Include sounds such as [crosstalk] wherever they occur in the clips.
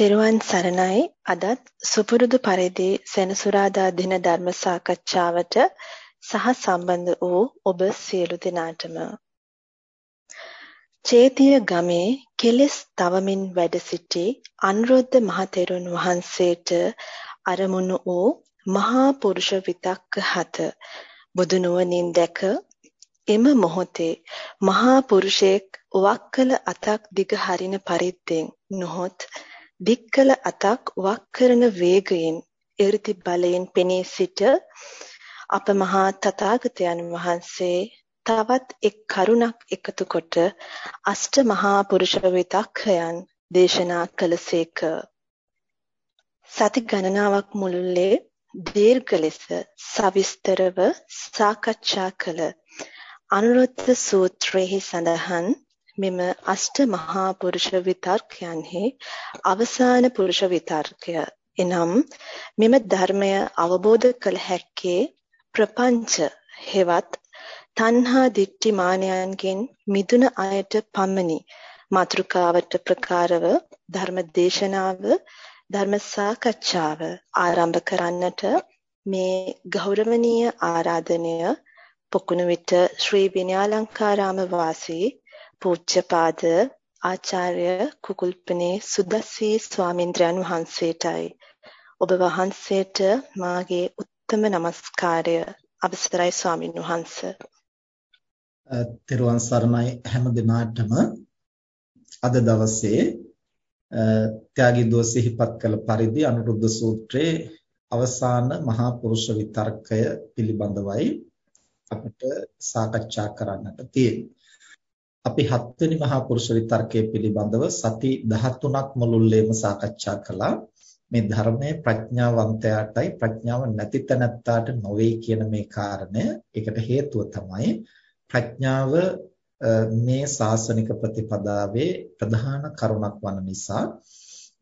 තෙරුවන් සරණයි. අදත් සුපුරුදු පරිදි සෙනසුරාදා දින ධර්ම සාකච්ඡාවට සහ සම්බන්ධ වූ ඔබ සියලු දෙනාටම. චේතිය ගමේ කෙලෙස් තවමින් වැඩ සිටි අනුරුද්ධ මහතෙරුන් වහන්සේට අරමුණු වූ මහා පුරුෂ විතක්ක හත බුදු නුවණින් දැක එම මොහොතේ මහා පුරුෂයෙක් වක්කල අතක් දිග හරින පරිද්දෙන් නොහොත් දික්කල අතක් වක් කරන වේගයෙන් 이르ති බලයෙන් පෙනී සිට අප මහා තථාගතයන් වහන්සේ තවත් එක් කරුණක් එකතු කොට අෂ්ට මහා පුරුෂ විතක්කයන් දේශනා කළසේක. සති ගණනාවක් මුළුල්ලේ දීර්ඝ ලෙස සවිස්තරව සාකච්ඡා කළ අනුරුද්ධ සූත්‍රයේ සඳහන් මෙම අෂ්ට මහා පුරුෂ විතර්කයන්හි අවසාන පුරුෂ විතර්කය. එනම් මෙම ධර්මය අවබෝධ කළ හැක්කේ ප්‍රපංච හෙවත් තණ්හා දිට්ඨි මානයන්ගෙන් මිදුන අයට පමණි. මාතෘකාවට ප්‍රකාරව ධර්ම දේශනාව ධර්ම සාකච්ඡාව ආරම්භ කරන්නට මේ ගෞරවනීය ආරාධනය පොකුණු විට ශ්‍රී විනයාලංකාරාම වාසී පූජ්‍යපාද ආචාර්ය කුකුල්පනේ සුදස්සී ස්වාමින්ද්‍රයන් වහන්සේටයි ඔබ වහන්සේට මාගේ උත්තම নমස්කාරය අවසරයි ස්වාමින් වහන්ස. තෙරුවන් සරණයි හැම දිනාටම අද දවසේ ත්‍යාගී දෝ සිහිපත් කළ පරිදි අනුරුද්ධ සූත්‍රයේ අවසාන මහා පුරුෂ විතර්කය පිළිබඳවයි අපිට සාකච්ඡා කරන්නට තියෙන්නේ. අපි හත්වෙනි මහා පුරුෂ විතර්කයේ පිළිබඳව සති 13ක් මුළුල්ලේම සාකච්ඡා කළා. මේ ධර්මයේ ප්‍රඥාවන්තයාටයි ප්‍රඥාව නැති තැනැත්තාට නොවේ කියන මේ කාරණය ඒකට හේතුව තමයි ප්‍රඥාව මේ සාසනික ප්‍රතිපදාවේ ප්‍රධාන කරුණක් වන නිසා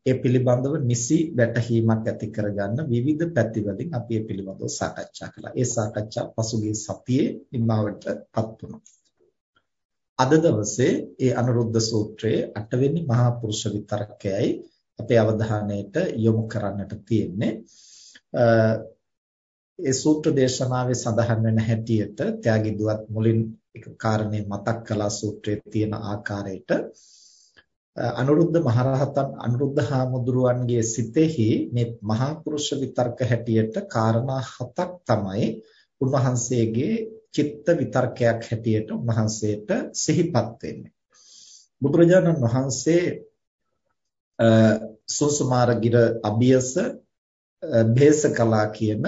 ඒ පිළිබඳව නිසි වැටහීමක් ඇති කරගන්න විවිධ පැතිවලින් අපි ඒ පිළිබඳව සාකච්ඡා කළා. ඒ සාකච්ඡා පසුගිය සතියේ නිමාවටපත් වුණා. අද දවසේ ඒ අනුරුද්ධ සූත්‍රයේ 8 වෙනි මහා පුරුෂ විතරකයයි අපේ අවධානයට යොමු කරන්නට තියෙන්නේ. ඒ සූත්‍ර දේශනාවේ සඳහන් වෙන හැටියට ත්‍යාගී දුවත් මුලින් එක කාරණේ මතක් කළා සූත්‍රයේ තියෙන ආකාරයට අනුරුද්ධ මහරහතන් අනුරුද්ධ හාමුදුරුවන්ගේ සිතෙහි මේ මහා පුරුෂ විතර්ක හැටියට කාරණා හතක් තමයි උන්වහන්සේගේ චිත්ත විතර්කයක් හැටියට උන්වහන්සේට සිහිපත් වෙන්නේ. බුදුරජාණන් වහන්සේ සෝසමාරගිර අභියස භේසකලා කියන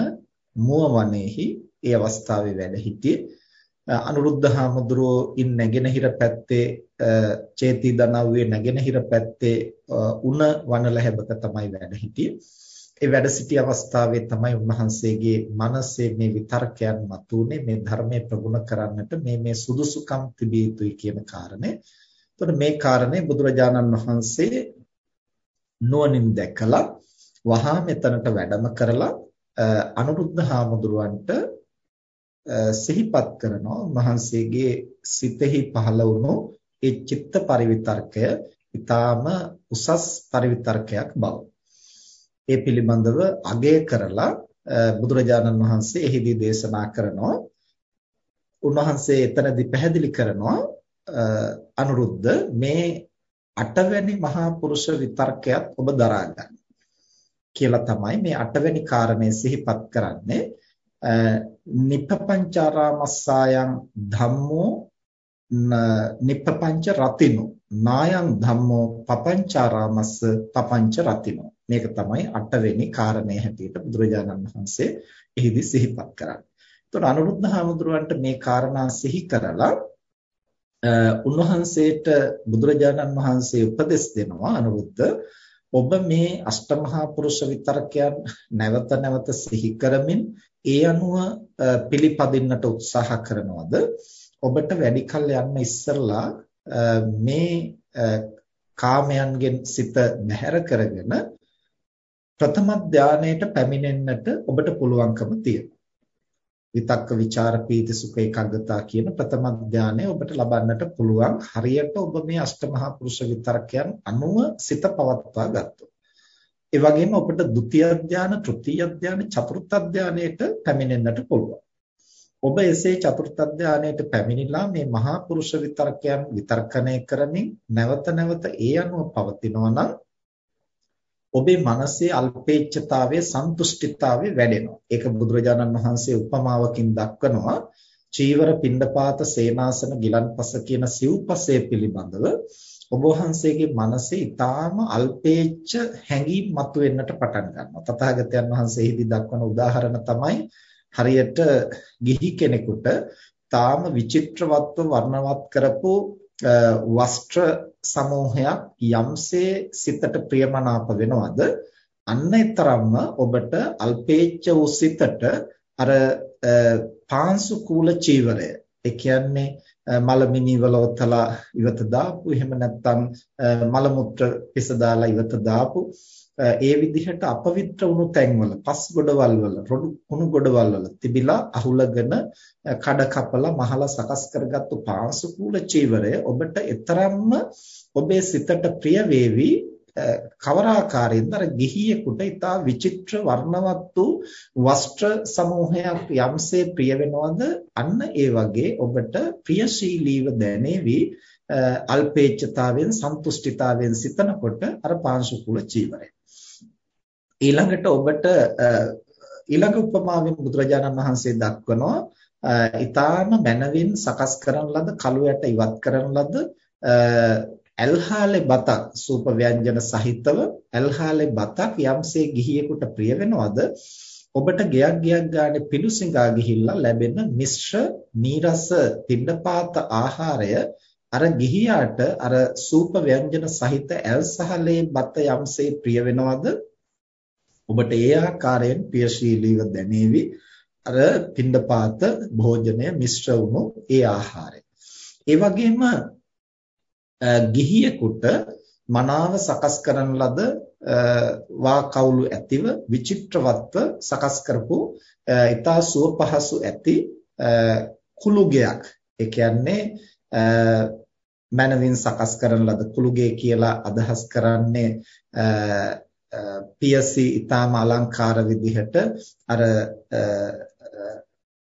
මුව වනයේහි ඒ අවස්ථාවේ වැඩ සිටියේ අනුරුද්ධ හාමුදුරුවෝ ඉන් නැගෙනහිර පැත්තේ චේති දනව්වේ නැගෙනහිර පැත්තේ උණ වනලැහැබක තමයි වැඩ සිටියේ ඒ වැඩ සිටි අවස්ථාවේ තමයි උන්වහන්සේගේ මනසේ මේ විතර්කයන් මතුනේ මේ ධර්මයේ ප්‍රගුණ කරන්නට මේ මේ සුදුසුකම් තිබිය යුතුයි කියන කාරණේ. එතකොට මේ කාරණේ බුදුරජාණන් වහන්සේ නුවණින් දැකලා වහා මෙතනට වැඩම කරලා අනුරුද්ධ හාමුදුරුවන්ට සිහිපත් කරනවා උන්වහන්සේගේ සිතෙහි පහළ වුණු ඒ චිත්ත පරිවිතර්කය ඊටාම උසස් පරිවිතර්කයක් බව. ඒ පිළිබඳව අගය කරලා බුදුරජාණන් වහන්සේ එහිදී දේශනා කරනවා. උන්වහන්සේ එතනදී පැහැදිලි කරනවා අනුරුද්ධ මේ අටවැනි මහා පුරුෂ විතර්කයක් ඔබ දරා ගන්න කියලා තමයි මේ අටවැනි කාරණය සිහිපත් කරන්නේ. නිප්පංචාරාමස්සායන් ධම්මෝ නිප්පංච රතිනෝ නායං ධම්මෝ පපංචාරාමස්ස පපංච රතිනෝ. මේක තමයි අටවෙනි කාරණේ හැටියට බුදුරජාණන් වහන්සේ එහිදී සිහිපත් කරන්නේ. එතකොට අනුරුද්ධ හාමුදුරුවන්ට මේ කාරණා සිහි කරලා උන්වහන්සේට බුදුරජාණන් වහන්සේ උපදෙස් දෙනවා අනුරුද්ධ ඔබ මේ අෂ්ටමහා පුරුෂ විතරකයන් නැවත නැවත සිහි කරමින් ඒ අනුව පිළිපදින්නට උත්සාහ කරනවද ඔබට වැඩි කල යන්න ඉස්සරලා මේ කාමයන්ගෙන් සිත බැහැර කරගෙන ප්‍රථම ධානයට පැමිණෙන්නට ඔබට පුළුවන්කම තියෙනවා. විතක්ක ਵਿਚාර පීති සුඛ ඒකාග්‍රතා කියන ප්‍රථම ධානය ඔබට ලබන්නට පුළුවන් හරියට ඔබ මේ අෂ්ටමහා පුරුෂ විතරකයන් අනුව සිත පවත්වා ගත්තොත්. ඒ වගේම ඔබට ဒုတိ ය ධාන, තෘතිය ධාන, චතුර්ථ ධානයට පැමිණෙන්නට පුළුවන්. ඔබ එසේ චතුර්ථ ධානයට පැමිණිලා මේ මහා පුරුෂ විතරකයන් විතර්කණය කරමින් නැවත නැවත ඒ අනුව පවතිනවා නම් ඔබේ මනසේ අල්පේච්ඡතාවයේ සන්තුෂ්ටිතාවය වැඩෙනවා. ඒක බුදුරජාණන් වහන්සේ උපමාවකින් දක්වනවා. චීවර පිණ්ඩපාත සේනාසන ගිලන්පස කියන සිව්පසය පිළිබඳව ඔබ වහන්සේගේ මනසේ ඊටාම අල්පේච්ඡ හැඟීම් මතුවෙන්නට පටන් ගන්නවා. තථාගතයන් වහන්සේ එහිදී දක්වන උදාහරණ තමයි හරියට ගිහි කෙනෙකුට තාම විචිත්‍රවත්ව වර්ණවත් කරපු වස්ත්‍ර සමූහයක් යම්සේ සිතට ප්‍රියමනාප වෙනවද? අන්න තරම්ම ඔබට අල්පේච්ඡ වූ සිතට අර පාංශු කූල චීවරය ඒ කියන්නේ මලමිනි වලවතලා ඉවත දාපු එහෙම නැත්නම් මල මුත්‍ර පිස දාලා ඉවත දාපු ඒ විදිහට අපවිත්‍ර වුණු තැන්වල පස් ගොඩවල් වල රොඩු කුණු ගොඩවල් වල තිබිලා අහුලගෙන කඩ කපලා මහලා සකස් කරගත්තු පාංශුකූල චීවරය ඔබට ඊතරම්ම ඔබේ සිතට ප්‍රිය වේවි. කවර ආකාරයෙන්ද අර ගිහියෙකුට ඊටා විචිත්‍ර වර්ණවත් වූ වස්ත්‍ර සමූහයක් යම්සේ ප්‍රිය වෙනවද? අන්න ඒ වගේ ඔබට ප්‍රියශීලීව දැනේවි. අල්පේච්ඡතාවෙන් සන්තුෂ්ඨිතාවෙන් සිතනකොට අර පාංශුකුල චීවරය. ඊළඟට ඔබට ඊළඟ උපමාවෙන් බුදුරජාණන් වහන්සේ දක්වනවා ඊටාම මනවින් සකස් කරන ලද කළු යට ඉවත් කරන ලද ඇල්හාලේ බතක් සූප ව්‍යංජන සහිතව ඇල්හාලේ බතක් යම්සේ ගිහියෙකුට ප්‍රිය වෙනවද? ඔබට ගයක් ගයක් ගානේ පිඬුසිඟා ගිහිල්ලා ලැබෙන මිශ්‍ර නීරස පිණ්ඩපාත ආහාරය අර ගිහියාට අර සූප ව්‍යංජන සහිත ඇල්සහලේ බත යම්සේ ප්‍රිය වෙනවද? ඔබට ඒ ආකාරයෙන් ප්‍රියශීලීව දැනේවි අර පින්ඩපාත භෝජනය මිශ්‍ර වුණු ඒ ආහාරය. ඒ වගේම ගිහියෙකුට මනාව සකස් කරන ලද වා කවුළු ඇතිව විචිත්‍රවත්ව සකස් කරපු ඊතා සුව පහසු ඇති කුළුගයක් ඒ කියන්නේ මනවින් සකස් කරන ලද කුළුගේ කියලා අදහස් කරන්නේ පියසි ඊටාම අලංකාර විදිහට අර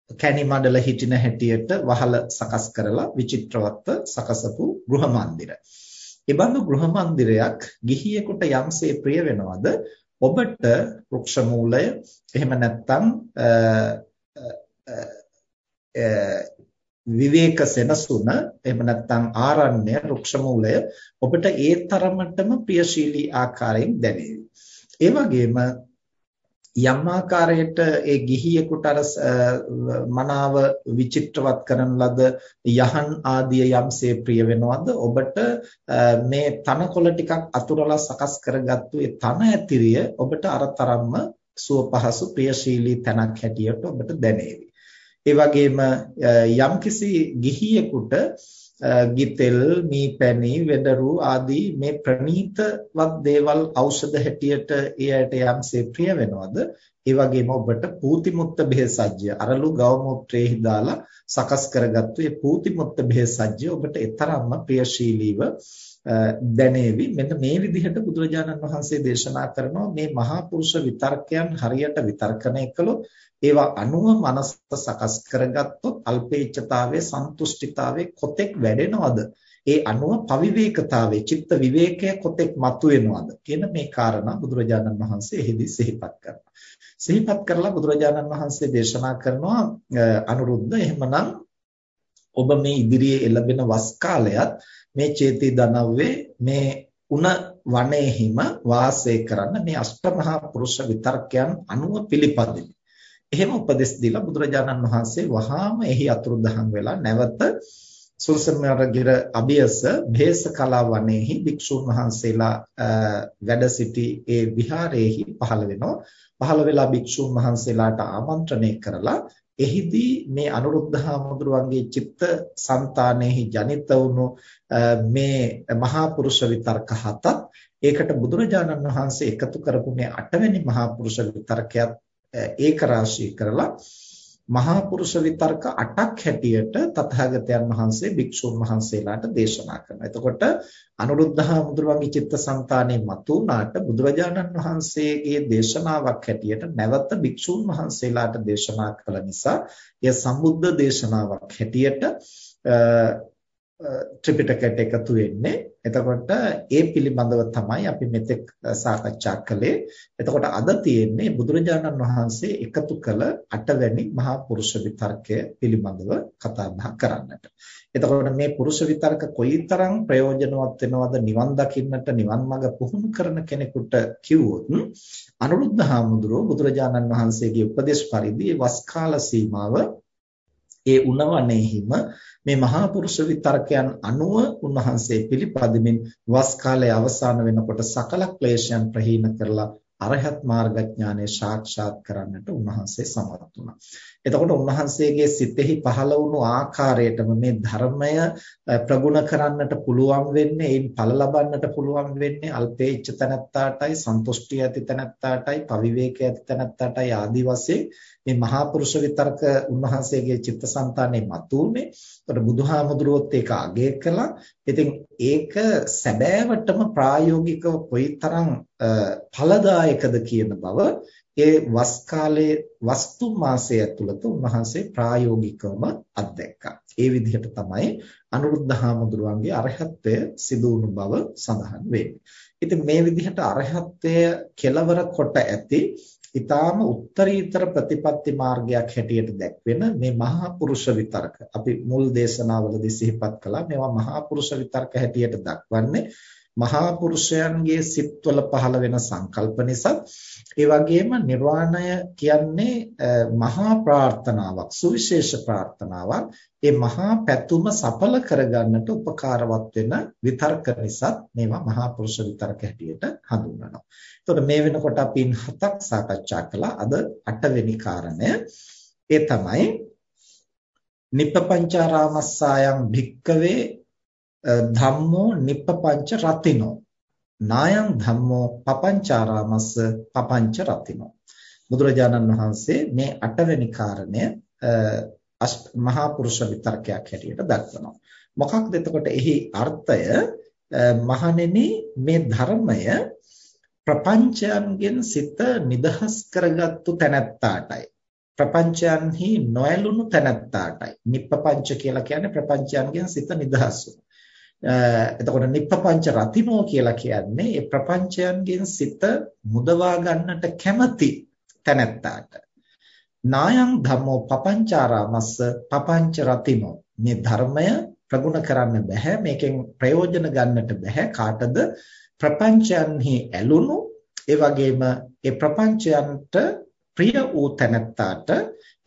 කැණි මඩල හිටින හැටියට වහල සකස් කරලා විචිත්‍රවත්ව සකසපු ගෘහ මන්දිර. ඒබඳු ගෘහ මන්දිරයක් ගිහියෙකුට යම්සේ ප්‍රිය වෙනවද ඔබට වෘක්ෂ මූලය එහෙම නැත්නම් විවේක සෙනසුන එහෙම නැත්නම් ආරණ්‍ය වෘක්ෂ මූලය ඔබට ඒ තරමටම ප්‍රියශීලී ආකාරයෙන් දැනේවි. ඒ වගේම යම් ආකාරයකට ඒ ගිහියෙකුට අර මනාව විචිත්‍රවත් කරන ලද යහන් ආදිය යම්සේ ප්‍රිය වෙනවද ඔබට මේ තනකොළ ටිකක් අතුරලා සකස් කරගත්තු ඒ තන ඇතිරිය ඔබට අර තරම්ම සුව පහසු ප්‍රියශීලී තැනක් හැටියට ඔබට දැනේවි ඒ වගේම යම්කිසි ගිහියෙකුට ගිතෙල් මීපැණි වෙඩරු ආදී මේ ප්‍රණීතවත් දේවල් ඖෂධ හැටියට ඒ ඇයට යම්සේ ප්‍රිය වෙනවද? ඒ වගේම ඔබට පූතිමුත්ත බෙහෙසජ්‍ය අරලු ගව මුත්‍රේහි දාලා සකස් කරගත්තු ඒ පූතිමුත්ත බෙහෙසජ්‍ය ඔබට ඊතරම්ම ප්‍රියශීලීව දැනේවි. මෙන්න මේ විදිහට බුදුරජාණන් වහන්සේ දේශනා කරනවා මේ මහා පුරුෂ විතර්කයන් හරියට විතර්කණය කළොත් ඒවා අනුව මනස සකස් කරගත්තොත් අල්පේච්ඡතාවයේ සන්තුෂ්ටිතාවයේ කොතෙක් වැඩෙනවද? ඒ අනුව පවිවේකතාවයේ චිත්ත විවේකය කොතෙක් මතුවෙනවද? කියන මේ කාරණා බුදුරජාණන් වහන්සේ එහිදී සිහිපත් කරනවා. සිහිපත් කරලා බුදුරජාණන් වහන්සේ දේශනා කරනවා අනුරුද්ධ එහෙමනම් ඔබ මේ ඉදිරියේ එළඹෙන වස් කාලයත් මේ චේතී දනව්වේ මේ උණ වනයේහිම වාසය කරන්න මේ අෂ්ටමහා පුරුෂ විතර්කයන් අනුව පිළිපදින්න එහෙම උපදෙස් දීලා බුදුරජාණන් වහන්සේ වහාම එහි අතුරුදහන් වෙලා නැවත සුරසමරගිර අභියස භේසකලා වනයේහි භික්ෂුන් වහන්සේලා වැඩ සිටි ඒ විහාරයේහි පහළ වෙනවා. පහළ වෙලා භික්ෂුන් වහන්සේලාට ආමන්ත්‍රණය කරලා එහිදී මේ අනුරුද්ධහාමුදුරුවන්ගේ චිත්ත સંතානෙහි ජනිත වුණු මේ මහා පුරුෂ විතර්ක හතත් ඒකට බුදුරජාණන් වහන්සේ එකතු කරපු මේ අටවෙනි මහා පුරුෂ විතර්කයත් ඒක රාශී කරලා මහා පුරුෂ විතර්ක 8ක් හැටියට තථාගතයන් වහන්සේ භික්ෂුන් වහන්සේලාට දේශනා කරනවා. එතකොට අනුරුද්ධහාමුදුරුවන්ගේ චිත්තසංතානයේ මතුණාට බුදුරජාණන් වහන්සේගේ දේශනාවක් හැටියට නැවත භික්ෂුන් වහන්සේලාට දේශනා කළ නිසා එය සම්බුද්ධ දේශනාවක් හැටියට ත්‍රිපිටකයට එකතු වෙන්නේ. එතකොට ඒ පිළිබඳව තමයි අපි මෙතෙක් සාකච්ඡා කළේ. එතකොට අද තියෙන්නේ බුදුරජාණන් වහන්සේ එකතු කළ අටවැනි මහා පුරුෂ විතර්කය පිළිබඳව කතා බහ කරන්නට. එතකොට මේ පුරුෂ විතර්ක කොයිතරම් ප්‍රයෝජනවත් වෙනවද නිවන් දකින්නට නිවන් මඟ පුහුණු කරන කෙනෙකුට කිව්වොත් අනුරුද්ධ හාමුදුරුවෝ බුදුරජාණන් වහන්සේගේ උපදේශ පරිදි වස් කාල සීමාව ඒ උණවණෙහිම මේ මහා පුරුෂ විතර්කයන් අනුව උන්වහන්සේ පිළිපදමින් වස් කාලයේ අවසාන වෙනකොට සකල ක්ලේශයන් ප්‍රහීන කරලා අරහත් මාර්ගඥානය සාක්ෂාත් කරන්නට උන්වහන්සේ සමත් වුණා. එතකොට උන්වහන්සේගේ සිතෙහි පහළ වුණු ආකාරයටම මේ ධර්මය ප්‍රගුණ කරන්නට පුළුවන් වෙන්නේ, ඒන් ඵල ලබන්නට පුළුවන් වෙන්නේ අල්පේච්ඡ තනත්තාටයි, සන්තුෂ්ටි ඇති තනත්තාටයි, පවිවේක ඇති තනත්තාටයි ආදි වශයෙන් මේ මහා පුරුෂ විතරක උන්වහන්සේගේ චිත්තසංතානයේ මතුනේ. ඒතකොට බුදුහාමුදුරුවොත් ඒක අගය කළා. ඉතින් ඒක සැබෑවටම ප්‍රායෝගිකව කොයිතරම් ඵලදායකද කියන බව ඒ වස් කාලයේ වස්තු මාසය ඇතුළත උන්වහන්සේ ප්‍රායෝගිකවම අත්දැක්කා. ඒ විදිහට තමයි අනුරුද්ධ හාමුදුරුවන්ගේ අරහත්ත්වය සිදු වුණු බව සඳහන් වෙන්නේ. ඉතින් මේ විදිහට අරහත්ත්වය කෙලවර කොට ඇති ඊටාම උත්තරීතර ප්‍රතිපත්ති මාර්ගයක් හැටියට දැක්වෙන මේ මහා පුරුෂ විතර්ක අපි මුල් දේශනාවලදී සිහිපත් කළා මේවා මහා පුරුෂ විතර්ක හැටියට දක්වන්නේ මහා පුරුෂයන්ගේ සිත්වල පහළ වෙන සංකල්ප නිසා ඒ වගේම නිර්වාණය කියන්නේ මහා ප්‍රාර්ථනාවක් සුවිශේෂ ප්‍රාර්ථනාවක් ඒ මහා පැතුම සඵල කරගන්නට උපකාරවත් වෙන විතර්ක නිසා මේවා මහා පුරුෂ විතර්ක හැටියට හඳුන්වනවා. එතකොට මේ වෙනකොට අපි හතක් සාකච්ඡා කළා. අද අටවෙනි කාරණය ඒ තමයි නිප්පපංචාරාමස්සායන් භික්කවේ ධම්මෝ නිප්පපංච රතිනෝ. නායං ධම්මෝ පපංචාරාමස්ස පපංච රතිනෝ. බුදුරජාණන් වහන්සේ මේ අටවෙනි කාරණය මහා පුරුෂ විතර්කයක් හැටියට දක්වනවා. මොකක්ද එතකොට එහි අර්ථය? මහණෙනි මේ ධර්මය ප්‍රපංචයන්ගෙන් සිත නිදහස් කරගත්තු තැනැත්තාටයි. ප්‍රපංචයන්හි නොඇලුණු තැනැත්තාටයි. නිප්පපංච කියලා කියන්නේ ප්‍රපංචයන්ගෙන් සිත නිදහස් වුණු. එතකොට නිප්පපංච රතිනෝ කියලා කියන්නේ ඒ ප්‍රපංචයන්ගෙන් සිත මුදවා ගන්නට කැමති තැනැත්තාට. නායං ධම්මෝ පපංචාරාමස්ස පපංච රතිනෝ. මේ ධර්මය ප්‍රගුණ කරන්න බෑ මේකෙන් ප්‍රයෝජන ගන්නට බෑ කාටද? ප්‍රපංචයන්හි ඇලුණු ඒ වගේම ඒ ප්‍රපංචයන්ට ප්‍රිය වූ තැනැත්තාට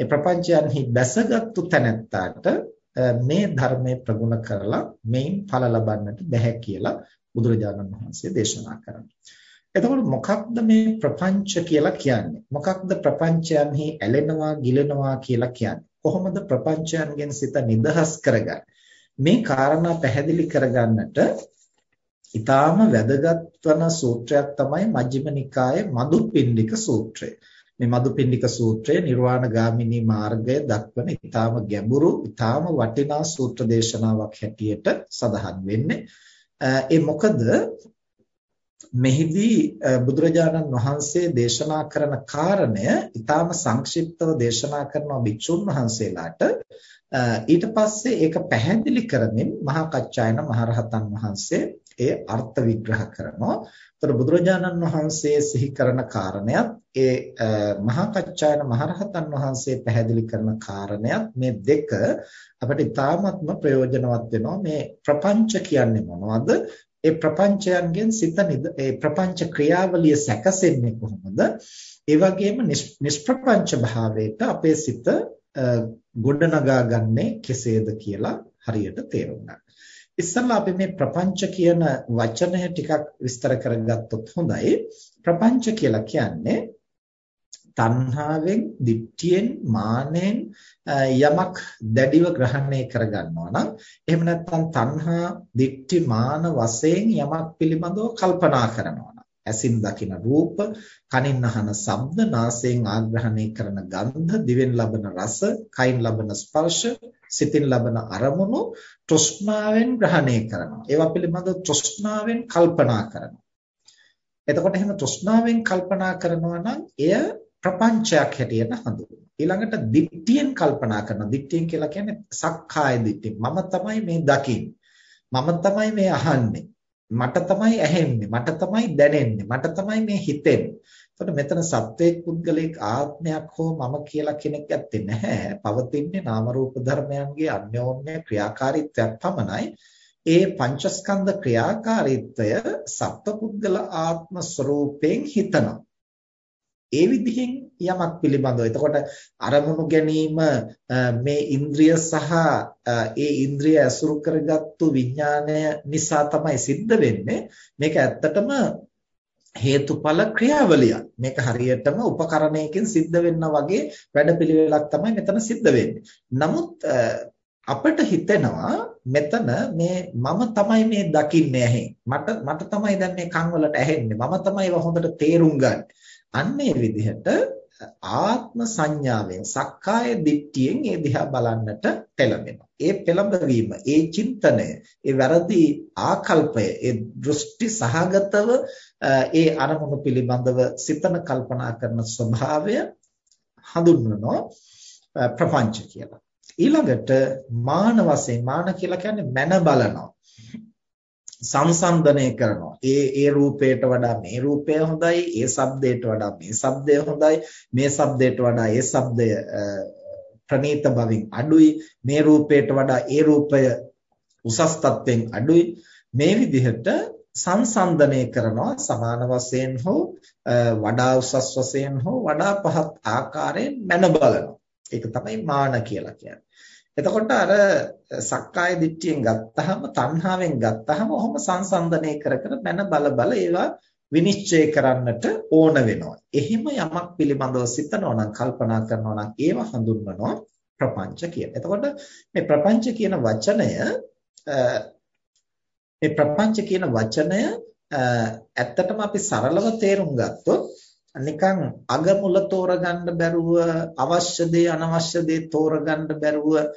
ඒ ප්‍රපංචයන්හි බැසගත්තු තැනැත්තාට මේ ධර්මයේ ප්‍රගුණ කරලා මේන් ඵල ලබන්නට බැහැ කියලා බුදුරජාණන් වහන්සේ දේශනා කරනවා. එතකොට මොකක්ද මේ ප්‍රපංච කියලා කියන්නේ? මොකක්ද ප්‍රපංචයන්හි ඇලෙනවා, ගිලෙනවා කියලා කියන්නේ? කොහොමද ප්‍රපංචයන්ගෙන් සිත නිදහස් කරගන්නේ? මේ කාරණා පැහැදිලි කරගන්නට ඊටාම වැදගත් වන සූත්‍රයක් තමයි මජ්ක්‍ධිම නිකායේ මදුපිණ්ඩික සූත්‍රය. මේ මදුපිණ්ඩික සූත්‍රය නිර්වාණ ගාමිනී මාර්ගය දක්වන ඊටාම ගැඹුරු ඊටාම වටිනා සූත්‍ර දේශනාවක් හැටියට සඳහන් වෙන්නේ. ඒ මොකද මෙහිදී බුදුරජාණන් වහන්සේ දේශනා කරන කාරණය ඊටාම සංක්ෂිප්තව දේශනා කරන භික්ෂුන් වහන්සේලාට ඊට පස්සේ ඒක පැහැදිලි කරමින් මහා කච්චායන මහරහතන් වහන්සේ ඒ අර්ථ විග්‍රහ කරනවා. ඒතර බුදුරජාණන් වහන්සේ සිහි කරන කාරණයක් ඒ මහා කච්චායන මහරහතන් වහන්සේ පැහැදිලි කරන කාරණයක් මේ දෙක අපිට ඉතාමත්ම ප්‍රයෝජනවත් වෙනවා. මේ ප්‍රපංච කියන්නේ මොනවද? ඒ ප්‍රපංචයන්ගෙන් සිත ඒ ප්‍රපංච ක්‍රියාවලිය සැකසෙන්නේ කොහොමද? ඒ වගේම නිෂ්ප්‍රපංච භාවයට අපේ සිත ගොඩනගා ගන්නේ කෙසේද කියලා හරියට තේරුම් ගන්න. ඉස්සල්ලා අපි මේ ප්‍රපංච කියන වචනය ටිකක් විස්තර කරගත්තොත් හොඳයි. ප්‍රපංච කියලා කියන්නේ තණ්හාවෙන්, දිට්ඨියෙන්, මානෙන් යමක් දැඩිව ග්‍රහණය කරගන්නවා නම් එහෙම නැත්නම් තණ්හා, දිට්ඨි, මාන වශයෙන් යමක් පිළිබඳව කල්පනා කරනවා නම් ඇසින් දකින රූප, කනින් අහන ශබ්ද, නාසයෙන් ආග්‍රහණය කරන ගන්ධ, දිවෙන් ලබන රස, කයින් ලබන ස්පර්ශ, සිතින් ලබන අරමුණු තෘෂ්ණාවෙන් ග්‍රහණය කරනවා. ඒවා පිළිබඳව තෘෂ්ණාවෙන් කල්පනා කරනවා. එතකොට එහෙම තෘෂ්ණාවෙන් කල්පනා කරනවා නම් එය ප්‍රපංචයක් හැටියට හඳුන්වනවා. ඊළඟට දිට්ඨියෙන් කල්පනා කරනවා. දිට්ඨියෙන් කියලා කියන්නේ සක්කාය දිට්ඨිය. මම තමයි මේ දකින්නේ. මම තමයි මේ අහන්නේ. මට තමයි ඇහෙන්නේ. මට තමයි දැනෙන්නේ. මට තමයි මේ හිතෙන්නේ. එතකොට මෙතන සත්වයක් පුද්ගලික ආත්මයක් හෝ මම කියලා කෙනෙක් ඇත්තේ නැහැ. පවතින්නේ නාම රූප ධර්මයන්ගේ අන්‍යෝන්‍ය ක්‍රියාකාරීත්වයක් පමණයි. ඒ පංචස්කන්ධ ක්‍රියාකාරීත්වය සත්පුද්ගල ආත්ම ස්වરૂපයෙන් හිතනවා. ඒ විදිහෙන් යමක් පිළිබඳව. එතකොට අරමුණු ගැනීම මේ ඉන්ද්‍රිය සහ ඒ ඉන්ද්‍රිය ඇසුරු කරගත්තු විඥාණය නිසා තමයි සිද්ධ වෙන්නේ. මේක ඇත්තටම හේතුඵල ක්‍රියාවලියක්. මේක හරියටම උපකරණයකින් සිද්ධ වෙනා වගේ වැඩපිළිවෙලක් තමයි මෙතන සිද්ධ වෙන්නේ. නමුත් අපිට හිතෙනවා මෙතන මේ මම තමයි මේ දකින්නේ ඇහෙන්. මට මට තමයි දැන් මේ කන් වලට ඇහෙන්නේ. මම තමයි ඒව හොඳට තේරුම් ගන්නේ. අන්නේ විදිහට ආත්ම සංඥාවෙන් සක්කාය දිට්ඨියෙන් ඒ දිහා බලන්නට පෙළඹෙනවා. ඒ පෙළඹවීම, ඒ චින්තනය, ඒ වැරදි ආකල්පය, ඒ දෘෂ්ටි සහගතව ඒ අරමුණු පිළිබඳව සිතන කල්පනා කරන ස්වභාවය හඳුන්වනවා ප්‍රපංච කියලා. ඊළඟට මාන වශයෙන් මාන කියලා කියන්නේ මන බලනවා. සංසන්දනය කරනවා. ඒ ඒ රූපයට වඩා මේ රූපය හොඳයි, ඒ ශබ්දයට වඩා මේ ශබ්දය හොඳයි, මේ ශබ්දයට වඩා ඒ ශබ්දය ප්‍රනීත බවින් අඩුයි, මේ රූපයට වඩා ඒ රූපය උසස් තත්වෙන් අඩුයි. මේ විදිහට සංසන්දනය කරනවා සමාන වශයෙන් හෝ වඩා උසස් වශයෙන් හෝ වඩා පහත් ආකාරයෙන් මන බලනවා. ඒක තමයි මාන කියලා කියන්නේ. එතකොට අර සක්කාය දිට්ඨියෙන් ගත්තාම තණ්හාවෙන් ගත්තාම ඔහොම සංසන්දනය කර කර මන බල බල ඒවා විනිශ්චය කරන්නට ඕන වෙනවා. එහෙම යමක් පිළිබඳව සිතනවා නම් කල්පනා කරනවා නම් ඒව හඳුන්වනවා ප්‍රපංච කියලා. එතකොට මේ ප්‍රපංච කියන වචනය මේ ප්‍රපංච කියන වචනය ඇත්තටම අපි සරලව තේරුම් ගත්තොත් නිකන් අගමුල තෝරගන්න බැරුව අවශ්‍ය දේ අනවශ්‍ය දේ තෝරගන්න බැරුව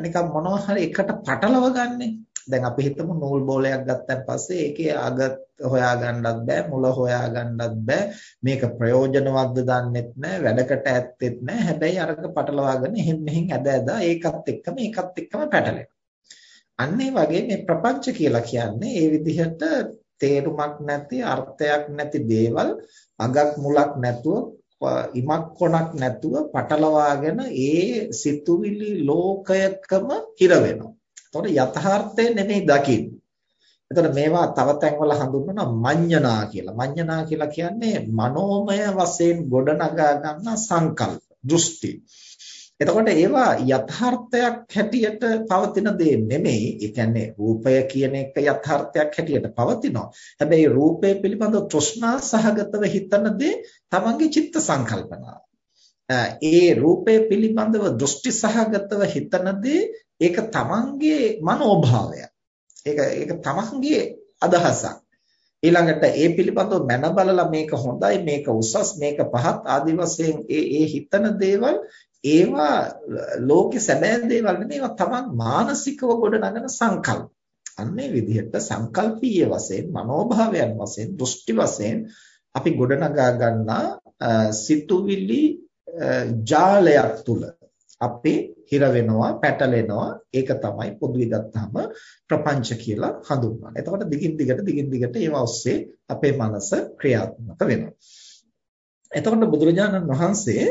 නිකන් මොනවා හරි එකට පටලව ගන්නෙ. දැන් අපි හිතමු නූල් බෝලයක් ගත්තන් පස්සේ ඒකේ අග හොයාගන්නත් බෑ මුල හොයාගන්නත් බෑ මේක ප්‍රයෝජනවත්ද දන්නෙත් නෑ වැඩකට ඇත්තෙත් නෑ හැබැයි අරක පටලවාගෙන එහෙන් මෙහෙන් ඇද ඇද ඒකත් එක්කම ඒකත් එක්කම පැටලෙනවා. අන්න ඒ වගේ මේ ප්‍රපංච කියලා කියන්නේ ඒ විදිහට තේරුමක් නැති අර්ථයක් නැති දේවල් අගක් මුලක් නැතුව ඉමක් කොනක් නැතුව පටලවාගෙන ඒ සිතුවිලි ලෝකයකම හිර වෙනවා. එතකොට යථාර්ථය නෙමෙයි දකින්නේ. එතකොට මේවා තව තැන්වල හඳුන්වනවා මඤ්ඤණා කියලා. මඤ්ඤණා කියලා කියන්නේ මනෝමය වශයෙන් ගොඩනගා ගන්න සංකල්ප, දෘෂ්ටි. එතකොට ඒවා යථාර්ථයක් හැටියට පවතින දේ නෙමෙයි. ඒ කියන්නේ රූපය කියන එක යථාර්ථයක් හැටියට පවතිනවා. හැබැයි රූපය පිළිබඳව තෘෂ්ණා සහගතව හිතන දේ තමන්ගේ චිත්ත සංකල්පනාව. ඒ රූපය පිළිබඳව දෘෂ්ටි සහගතව හිතන දේ ඒක තමන්ගේ මනෝභාවය. ඒක ඒක තමන්ගේ අදහසක්. ඊළඟට ඒ පිළිබඳව මන බලලා මේක හොඳයි මේක උසස් මේක පහත් ආදි වශයෙන් ඒ ඒ හිතන දේවල් ඒවා ලෝකේ සැබෑ දේවල් නෙමෙයි ඒවා තමන් මානසිකව ගොඩනගන සංකල්ප. අන්නේ විදිහට සංකල්පීය වශයෙන් මනෝභාවයන් වශයෙන් දෘෂ්ටි වශයෙන් අපි ගොඩනගා ගන්නා සිතුවිලි ජාලයක් තුල අපි හිර වෙනවා පැටලෙනවා ඒක තමයි පොදුවේ ගත්තාම ප්‍රපංච කියලා හඳුන්වන්නේ. එතකොට දිගින් දිගට දිගින් දිගට ඒවා ඔස්සේ අපේ මනස ක්‍රියාත්මක වෙනවා. එතකොට බුදුරජාණන් වහන්සේ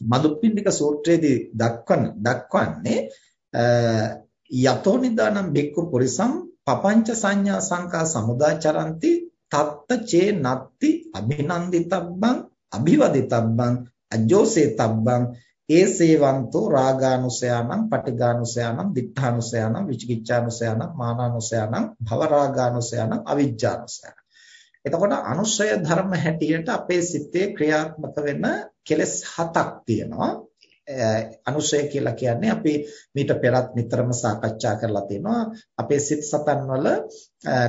මදුප්පිණ්ඩික සූත්‍රයේදී දක්වන දක්වන්නේ යතෝ නිදානම් බික්කු පුරිසම් පපංච සංඥා සංකා සමුදාචරಂತಿ තත්ත චේ නත්ති අභිනන්දිතබ්බං අභිවදිතබ්බං අජෝසේතබ්බං ඒසේවන්තෝ රාගානුසයානං පටිඝානුසයානං දිඨානුසයානං විචිකිච්ඡානුසයානං මානානුසයානං භවරාගානුසයානං අවිජ්ජානුසයානං එතකොට අනුශය ධර්ම හැටියට අපේ සිතේ ක්‍රියාත්මක වෙන කෙලස් හතක් තියෙනවා. අනුශය කියලා කියන්නේ අපි මීට පෙරත් නිතරම සාකච්ඡා කරලා තියෙනවා අපේ සිත් සතන් වල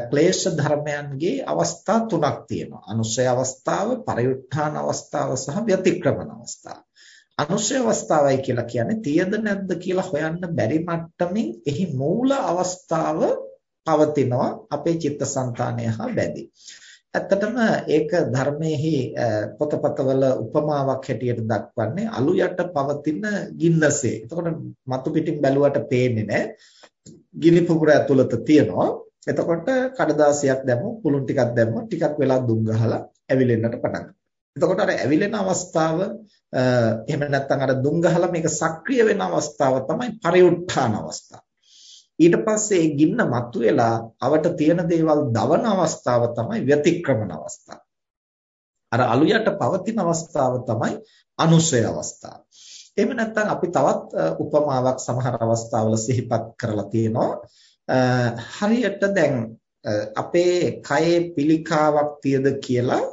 ක්ලේශ ධර්මයන්ගේ අවස්ථා තුනක් තියෙනවා අනුශය අවස්ථාව, පරිඋත්ථාන අවස්ථාව සහ ව්‍යතික්‍රමන අවස්ථාව. අනුශය අවස්ථාවයි කියලා කියන්නේ තියද නැද්ද කියලා හොයන්න බැරි මට්ටමින් එහි මූල අවස්ථාව පවතිනවා අපේ චිත්තසංතානය හා බැඳී. ඇත්තටම ඒක ධර්මයේහි පොතපතවල උපමාවක් හැටියට දක්වන්නේ අලු යට පවතින ගින්නසේ. එතකොට මතු පිටින් බැලුවට පේන්නේ නැහැ. ගිනි පුපුර ඇතුළත තියෙනවා. එතකොට කඩදාසියක් දැම්මොත් පුළුන් ටිකක් දැම්මොත් ටිකක් වෙලා දුම් ගහලා ඇවිලෙන්නට පටන් එතකොට අර ඇවිලෙන අවස්ථාව එහෙම නැත්නම් අර දුම් ගහලා මේක සක්‍රිය වෙන අවස්ථාව තමයි පරිඋත්ථාන අවස්ථාව. ඊට පස්සේ ඒ ගින්න මතුවෙලා අවට තියෙන දේවල් දවන අවස්ථාව තමයි ව්‍යතික්‍රමන අවස්ථාව. අර අලුයට පවතින අවස්ථාව තමයි අනුශය අවස්ථාව. එහෙම නැත්නම් අපි තවත් උපමාවක් සමහර අවස්ථාවල සිහිපත් කරලා තියෙනවා. හරියට දැන් අපේ කයේ පිළිකාවක් තියද කියලා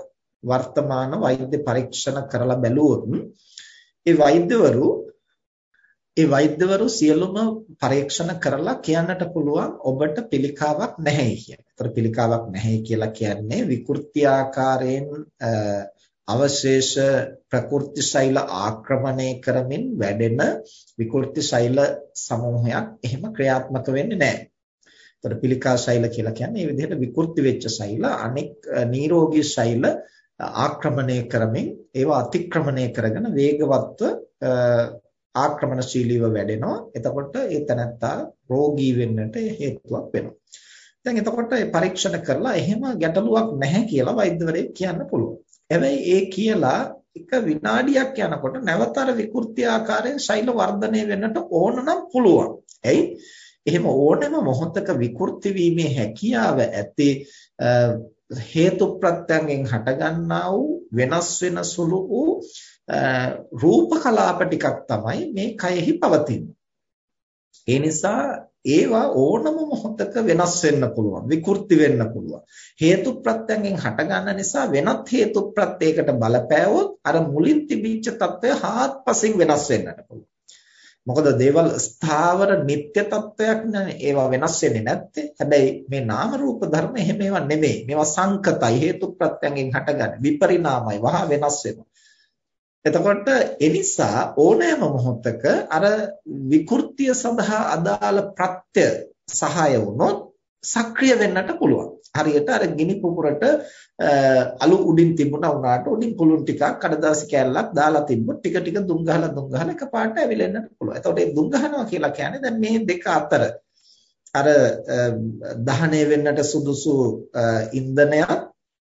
වර්තමාන වෛද්‍ය පරීක්ෂණ කරලා බැලුවොත් ඒ වෛද්‍යවරු ඒ වෛද්‍යවරු සියලුම පරීක්ෂණ කරලා කියන්නට පුළුවන් ඔබට පිළිකාවක් නැහැ කියලා. ඒතර පිළිකාවක් නැහැ කියලා කියන්නේ විකෘති ආකාරයෙන් අවශේෂ ප්‍රකෘති ශෛල ආක්‍රමණය කරමින් වැඩෙන විකෘති ශෛල සමූහයක් එහෙම ක්‍රියාත්මක වෙන්නේ නැහැ. ඒතර පිළිකා ශෛල කියලා කියන්නේ මේ විදිහට විකෘති වෙච්ච ශෛල අනෙක් නිරෝගී ශෛල ආක්‍රමණය කරමින් ඒවා අතික්‍රමණය කරගෙන වේගවත්ව ආක්‍රමණශීලීව වැඩෙනවා. එතකොට ඒ තනත්තා රෝගී වෙන්නට හේතුවක් වෙනවා. දැන් එතකොට මේ පරීක්ෂණ කරලා එහෙම ගැටලුවක් නැහැ කියලා වෛද්‍යවරයෙක් කියන්න පුළුවන්. හැබැයි ඒ කියලා එක විනාඩියක් යනකොට නැවත අර විකෘති ආකාරයෙන් ශෛල වර්ධනය වෙන්නට ඕන නම් පුළුවන්. ඇයි? එහෙම ඕනෑම මොහොතක විකෘති වීමේ හැකියාව ඇති හේතු ප්‍රත්‍යයෙන් හටගන්නා වූ වෙනස් වෙන සුළු වූ රූප කලාප ටිකක් තමයි මේ කයෙහි පවතින්නේ. ඒ නිසා ඒවා ඕනම මොහොතක වෙනස් වෙන්න පුළුවන් විකෘති වෙන්න පුළුවන්. හේතු ප්‍රත්‍යයෙන් හටගන්න නිසා වෙනත් හේතු ප්‍රත්‍යයකට බලපෑවොත් අර මුලින් තිබීච්ච తত্ত্বය හාත්පසින් වෙනස් වෙන්නට පුළුවන්. මොකද දේවල් ස්ථාවර නিত্য తত্ত্বයක් නෙවෙයි ඒවා වෙනස් වෙන්නේ නැත්තේ. හැබැයි මේ නාම රූප ධර්ම එහෙම ඒවා නෙමෙයි. මේවා සංකතයි හේතු ප්‍රත්‍යයෙන් හටගන්න විපරිණාමයි වහා වෙනස් වෙනවා. එතකොට එනිසා ඕනෑම මොහොතක අර විකෘතිය සඳහා අදාළ ප්‍රත්‍ය සහාය වුණොත් සක්‍රිය වෙන්නට පුළුවන්. හරියට අර ගිනි පුපුරට අලු උඩින් තිබුණා උනාට උඩින් පුළුන් ටිකක් කඩදාසි කෑල්ලක් දාලා තිබ්බොත් ටික ටික දුම් ගහලා දුම් ගහලා එකපාරට ඇවිලෙන්නට පුළුවන්. එතකොට මේ දුම් ගහනවා කියලා කියන්නේ දැන් මේ දෙක අතර අර දහණය වෙන්නට සුදුසු ඉන්ධනයක්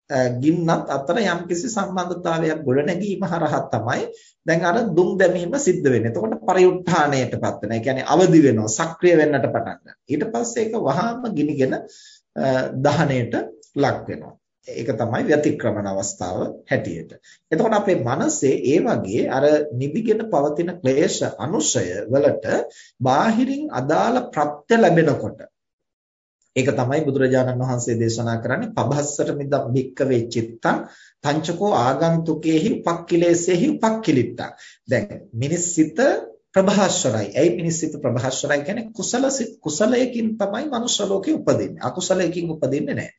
ගින්නත් අතර යම්කිසි සම්බන්ධතාවයක් ගොඩනැගීම හරහා තමයි දැන් අර දුම් දැමීම සිද්ධ වෙන්නේ. එතකොට පරිඋත්ථාණයටපත් වෙනවා. ඒ කියන්නේ අවදි වෙනවා, සක්‍රිය වෙන්නට පටන් ගන්නවා. ඊට පස්සේ ඒක වහාම ගිනිගෙන දහණයට ලක් වෙනවා. ඒක තමයි ව්‍යතික්‍රමන අවස්ථාව හැටියට. එතකොට අපේ මනසේ ඒ වගේ අර නිදිගෙන පවතින ක්ලේශ අනුශය වලට බාහිරින් අදාළ ප්‍රත්‍ය ලැබෙනකොට ඒක තමයි බුදුරජාණන් වහන්සේ දේශනා කරන්නේ පබස්සර මිදම් භික්කවේ චිත්තං පංචකෝ ආගන්තුකේහි උපක්ඛිලේසෙහි උපක්ඛිලිට්ඨං දැන් මිනිස්සිත ප්‍රභාස්වරයි. ඇයි මිනිස්සිත ප්‍රභාස්වරයි කියන්නේ කුසල කුසලයකින් තමයි මනුෂ්‍ය ලෝකේ උපදින්නේ. අකුසලයකින් උපදින්නේ නැහැ.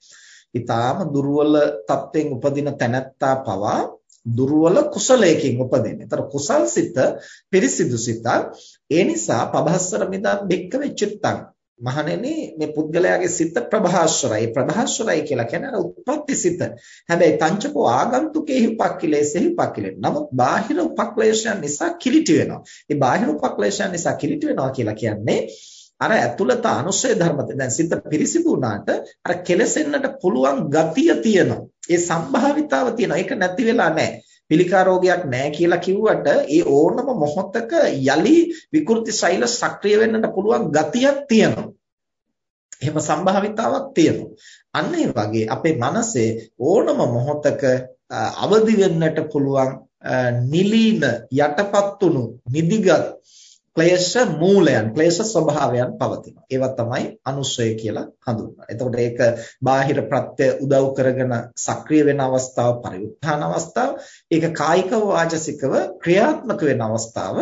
ඊටාම දුර්වල තත්ත්වෙන් උපදින තැනැත්තා පවා දුර්වල කුසලයකින් උපදින්නේ. ඒතර කුසල් සිත පිරිසිදු සිත. ඒ නිසා පබස්සර මිදම් භික්කවේ චිත්තං මහණෙනි මේ පුද්ගලයාගේ සිත ප්‍රභාස්වරයි ප්‍රභාස්වරයි කියලා කියන්නේ අර උත්පත්ති සිත. හැබැයි තංචකෝ ආගන්තුකේහි උපක්ඛිලේසෙහි උපක්ඛිලේ. නමුත් බාහිර උපක්ලේශයන් නිසා කිලිටි වෙනවා. මේ බාහිර උපක්ලේශයන් නිසා කිලිටි වෙනවා කියලා කියන්නේ අර ඇතුළත අනුශය ධර්මත දැන් සිත පිරිසිදු වුණාට අර කෙලසෙන්නට පුළුවන් ගතිය තියෙනවා. ඒ සම්භාවිතාව තියෙනවා. ඒක නැති වෙලා නැහැ. පිළිකා රෝගයක් නැහැ කියලා කිව්වට ඒ ඕනම මොහොතක යලි විකෘති ශෛල සක්‍රිය වෙන්නට පුළුවන් ගතියක් තියෙනවා. එහෙම සම්භාවිතාවක් තියෙනවා. අන්න ඒ වගේ අපේ මනසේ ඕනම මොහොතක අවදි වෙන්නට පුළුවන් නිලීන යටපත් වුණු නිදිගත් ක්ලේශ මූලයන් ක්ලේශ ස්වභාවයන් පවතිනවා. ඒවා තමයි අනුශය කියලා හඳුන්වන්නේ. එතකොට ඒක බාහිර ප්‍රත්‍ය උදව් කරගෙන සක්‍රිය වෙන අවස්ථාව පරිඋත්ථාන අවස්ථාව. ඒක කායිකව වාචසිකව ක්‍රියාත්මක වෙන අවස්ථාව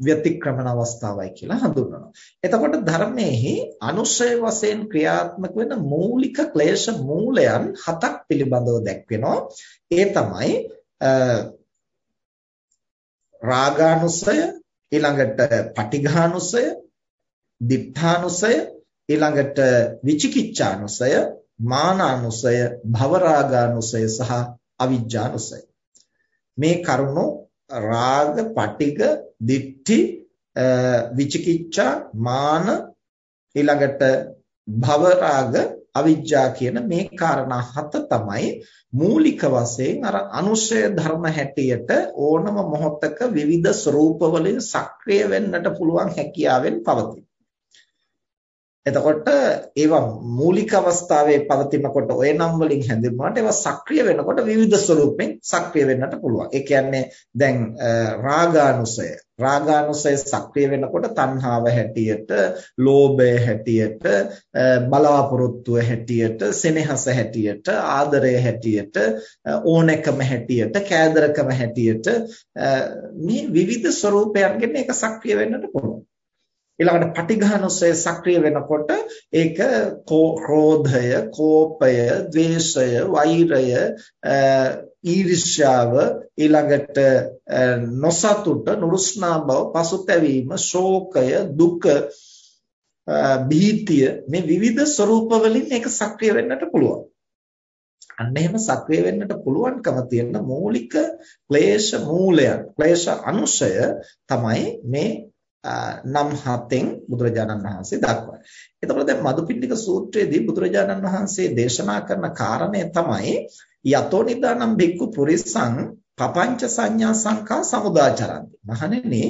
ව්‍යතික්‍රමන අවස්ථාවයි කියලා හඳුන්වනවා. එතකොට ධර්මයේහි අනුශය වශයෙන් ක්‍රියාත්මක වෙන මූලික ක්ලේශ මූලයන් හතක් පිළිබඳව දැක්වෙනවා. ඒ තමයි රාගානුසය ඊළඟට පටිඝානුසය දිඨානුසය ඊළඟට විචිකිච්ඡානුසය මානානුසය භවරාගානුසය සහ අවිජ්ජානුසය. මේ කරුණු රාග පටිඝ දිඨි විචිකිච්ඡා මාන ඊළඟට භවරාග අවිජ්ජා කියන මේ කාරණා හත තමයි මූලික වශයෙන් අර අනුශය ධර්ම හැටියට ඕනම මොහොතක විවිධ ස්වરૂපවලින් සක්‍රිය වෙන්නට පුළුවන් හැකියාවෙන් පවතී. එතකොට ඒවා මූලික අවස්ථාවේ පවතිනකොට ඔය නම් වලින් හැඳින්වුවාට ඒවා සක්‍රිය වෙනකොට විවිධ ස්වරූපෙන් සක්‍රිය වෙන්නට පුළුවන්. ඒ කියන්නේ දැන් රාගානුසය රාගානුසය සක්‍රිය වෙනකොට තණ්හාව හැටියට, ලෝභය හැටියට, බලාපොරොත්තුව හැටියට, සෙනෙහස හැටියට, ආදරය හැටියට, ඕනෑකම හැටියට, කෑදරකම හැටියට මේ විවිධ ස්වરૂපයන්ගෙන් ඒක සක්‍රිය වෙන්නට පුළුවන්. ඊළඟට පටිඝානුසය සක්‍රිය වෙනකොට ඒක ක්‍රෝධය, කෝපය, ද්වේෂය, වෛරය, ඊර්ෂ්‍යාව, ඊළඟට නොසතුට, නුරුස්නා බව, පසුතැවීම, ශෝකය, දුක, භීතිය මේ විවිධ ස්වરૂප වලින් ඒක සක්‍රිය වෙන්නට පුළුවන්. අන්න එහෙම සක්‍රිය වෙන්නට පුළුවන්කම තියෙන මූලික ක්ලේශ මූලයන් ක්ලේශ අනුශය තමයි මේ නම් හතෙන් බුදුරජාණන් වහන්සේ දක්වනවා. එතකොට දැන් මදුපිණ්ඩික සූත්‍රයේදී බුදුරජාණන් වහන්සේ දේශනා කරන කාරණය තමයි යතෝ නිදානම් බික්කු පුරිසං පపంచ සංඥා සංකා සමුදාචරන්ති. මහණෙනි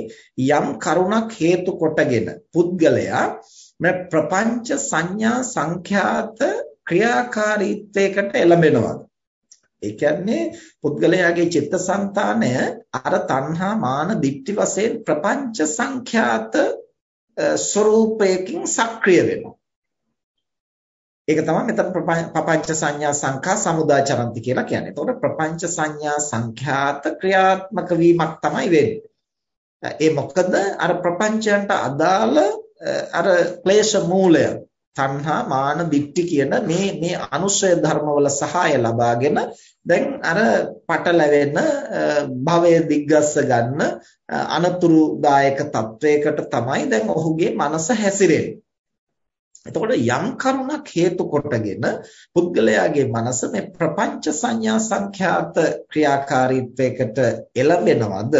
යම් කරුණක් හේතු කොටගෙන පුද්ගලයා මේ ප්‍රపంచ සංඥා සංඛ්‍යාත ක්‍රියාකාරීත්වයකට එළඹෙනවා. ඒ කියන්නේ පුද්ගලයාගේ චිත්තසංතානය අර තණ්හා මාන දික්ටි වශයෙන් ප්‍රපංච සංඛ්‍යාත ස්වરૂපයකින් සක්‍රිය වෙනවා. ඒක තමයි මෙතන ප්‍රපංච සංඥා සංඛා සමුදාචරಂತಿ කියලා කියන්නේ. එතකොට ප්‍රපංච සංඥා සංඛ්‍යාත ක්‍රියාත්මක වීමක් තමයි වෙන්නේ. ඒ මොකද අර ප්‍රපංචයන්ට අදාළ අර ක්ලේශ මූලය තණ්හා මාන දික්ටි කියන මේ මේ අනුශය ධර්මවල සහාය ලබාගෙන දැන් අර පටලැවෙන භවය දිග්ගස්ස ගන්න අනතුරුදායක තත්වයකට තමයි දැන් ඔහුගේ මනස හැසිරෙන්නේ. එතකොට යම් කරුණක් හේතු කොටගෙන පුද්ගලයාගේ මනස මේ ප්‍රපංච සංඥා සංඛ්‍යාත ක්‍රියාකාරීත්වයකට එළඹෙනවද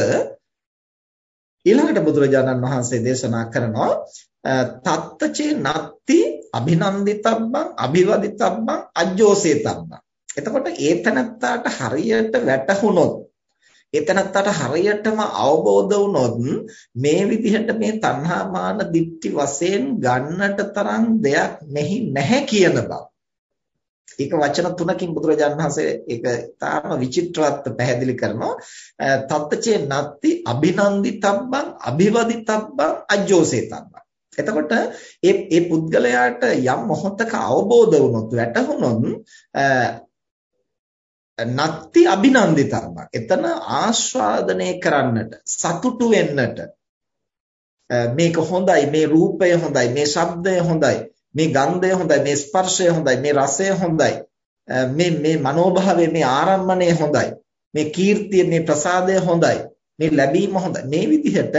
ඊළඟට බුදුරජාණන් වහන්සේ දේශනා කරනවා තත්තචේ නත්ති අභිනන්දිතබ්බං අභිවදිතබ්බං අජ්ජෝසේතබ්බං එතකොට ඒතනත්තාට හරියට වැටහුනොත් ඒතනත්තාට හරියටම අවබෝධ වුනොත් මේ විදිහට මේ තණ්හා මාන දික්ටි වශයෙන් ගන්නට තරම් දෙයක් මෙහි නැහැ කියන බව. ඒක වචන තුනකින් බුදුරජාණන් වහන්සේ ඒක තාම විචිත්‍රවත් පැහැදිලි කරනවා. තත්තචේ නත්ති අභිනන්දිතබ්බං අභිවදිතබ්බං අජ්ජෝසේතබ්බං. එතකොට ඒ ඒ පුද්ගලයාට යම් මොහොතක අවබෝධ වුණොත් වැටහුණොත් නත්ති අභිනන්දිතබ්බං එතන ආස්වාදනය කරන්නට සතුටු වෙන්නට මේක හොඳයි මේ රූපය හොඳයි මේ ශබ්දය හොඳයි මේ ගන්ධය හොඳයි මේ ස්පර්ශය හොඳයි මේ රසය හොඳයි මේ මේ මනෝභාවය මේ ආරම්මණය හොඳයි මේ කීර්තිය මේ ප්‍රසාදය හොඳයි මේ ලැබීම හොඳයි. මේ විදිහට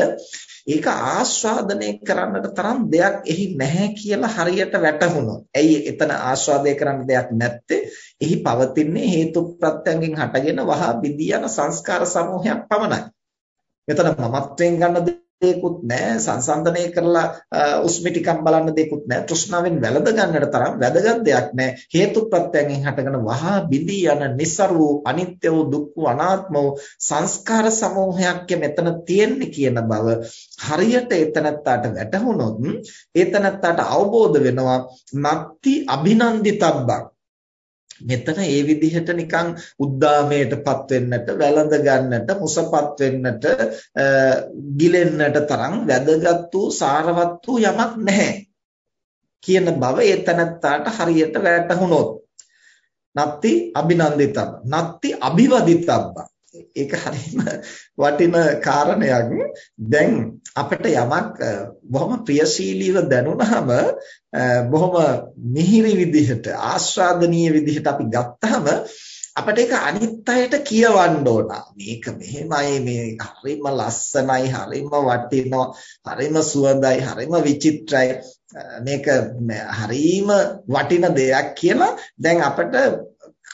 ඒක ආස්වාදනය කරන්නට තරම් දෙයක් එහි නැහැ කියලා හරියට වැටහුණොත්. ඇයි එතන ආස්වාදනය කරන්න දෙයක් නැත්තේ? එහි පවතින්නේ හේතු ප්‍රත්‍යයෙන් හටගෙන වහා බිදී යන සංස්කාර සමූහයක් පමණයි. මෙතන මමත්වයෙන් ගන්න දෙයක්වත් නැහැ සංසන්දනය කරලා උස්මි ටිකක් බලන්න දෙයක්වත් නැහැ තෘෂ්ණාවෙන් වැළඳ ගන්නට තරම් වැදගත් දෙයක් නැහැ හේතුප්‍රත්‍යයෙන් හටගෙන වහා බිඳී යන નિસර වූ අනිත්‍ය වූ දුක් වූ අනාත්ම වූ සංස්කාර සමූහයක් මෙතන තියෙන්නේ කියන බව හරියට ඒතනත්තාට වැටහුනොත් ඒතනත්තාට අවබෝධ වෙනවා නත්ති අභිනන්දිතබ්බක්. මෙතන ඒ විදිහට නිකන් උද්දාමයටපත් වෙන්නට වැළඳ ගන්නට මුසපත් වෙන්නට ගිලෙන්නට තරම් වැදගත් වූ සාරවත් වූ යමක් නැහැ කියන බව ඒ තනත්තාට හරියට වැටහුණොත් නත්ති අභිනන්දිතබ්බ. නත්ති අභිවදිතබ්බ. ඒක හරිම වටින කාරණයක්. දැන් අපිට යමක් බොහොම ප්‍රියශීලීව දැනුණාම බොහොම මිහිරි විදිහට ආස්වාදනීය විදිහට අපි ගත්තාම අපිට ඒක අනිත් අයට කියවන්න ඕන. මේක මෙහෙමයි මේ හරිම ලස්සනයි, හරිම වටිනවා, හරිම සුවඳයි, හරිම විචිත්‍රයි. මේක හරිම වටින දෙයක් කියලා දැන් අපිට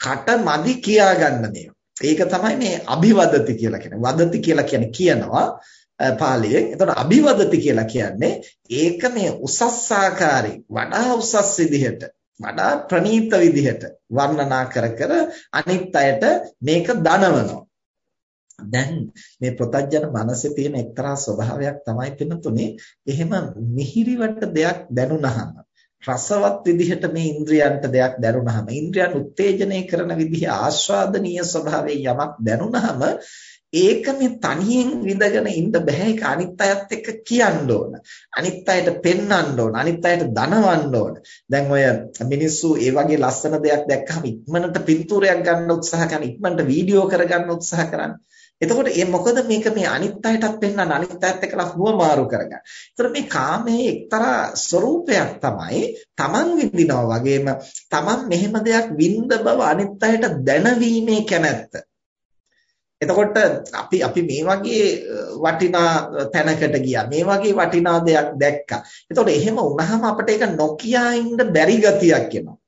කට මදි කියාගන්න මේවා. ඒක තමයි මේ අභිවදති කියලා කියන්නේ. වදති කියලා කියන්නේ කියනවා පාලියෙන්. එතකොට අභිවදති කියලා කියන්නේ ඒක මේ උසස් ආකාරي වඩා උසස් විදිහට වඩා ප්‍රණීත විදිහට වර්ණනා කර කර අනිත් අයට මේක දනවනවා. දැන් මේ ප්‍රතඥ මනසේ තියෙන එක්තරා ස්වභාවයක් තමයි පින්නතුනේ එහෙම මිහිරිවට දෙයක් දැනුණහම රසවත් විදිහට මේ ඉන්ද්‍රයන්ට දෙයක් දැනුණාම ඉන්ද්‍රයන් උත්තේජනය කරන විදිහ ආස්වාදනීය ස්වභාවයේ යමක් දැනුණාම ඒක මේ තනියෙන් විඳගෙන ඉන්න බෑ ඒක අනිත් අයත් එක්ක කියන්න ඕන. අනිත් අයට පෙන්වන්න ඕන. අනිත් අයට දනවන්න ඕන. දැන් ඔය මිනිස්සු ඒ වගේ ලස්සන දෙයක් දැක්කම ඉක්මනට පින්තූරයක් ගන්න උත්සාහ කරන ඉක්මනට වීඩියෝ කරගන්න උත්සාහ කරන්නේ. එතකොට මේ මොකද මේක මේ අනිත් අයටත් පෙන්වන්න අනිත් අයත් එක්කලා හුවමාරු කරගන්න. ඒතර මේ කාමයේ එක්තරා ස්වરૂපයක් තමයි Taman විඳිනවා වගේම Taman මෙහෙම දෙයක් විඳ බව අනිත් අයට දැනවීමේ කැමැත්ත. එතකොට අපි අපි මේ වගේ වටිනා තැනකට ගියා. මේ වගේ වටිනා දෙයක් දැක්කා. එතකොට එහෙම වුණාම අපිට ඒක නොකියා ඉන්න බැරි ගතියක් එනවා.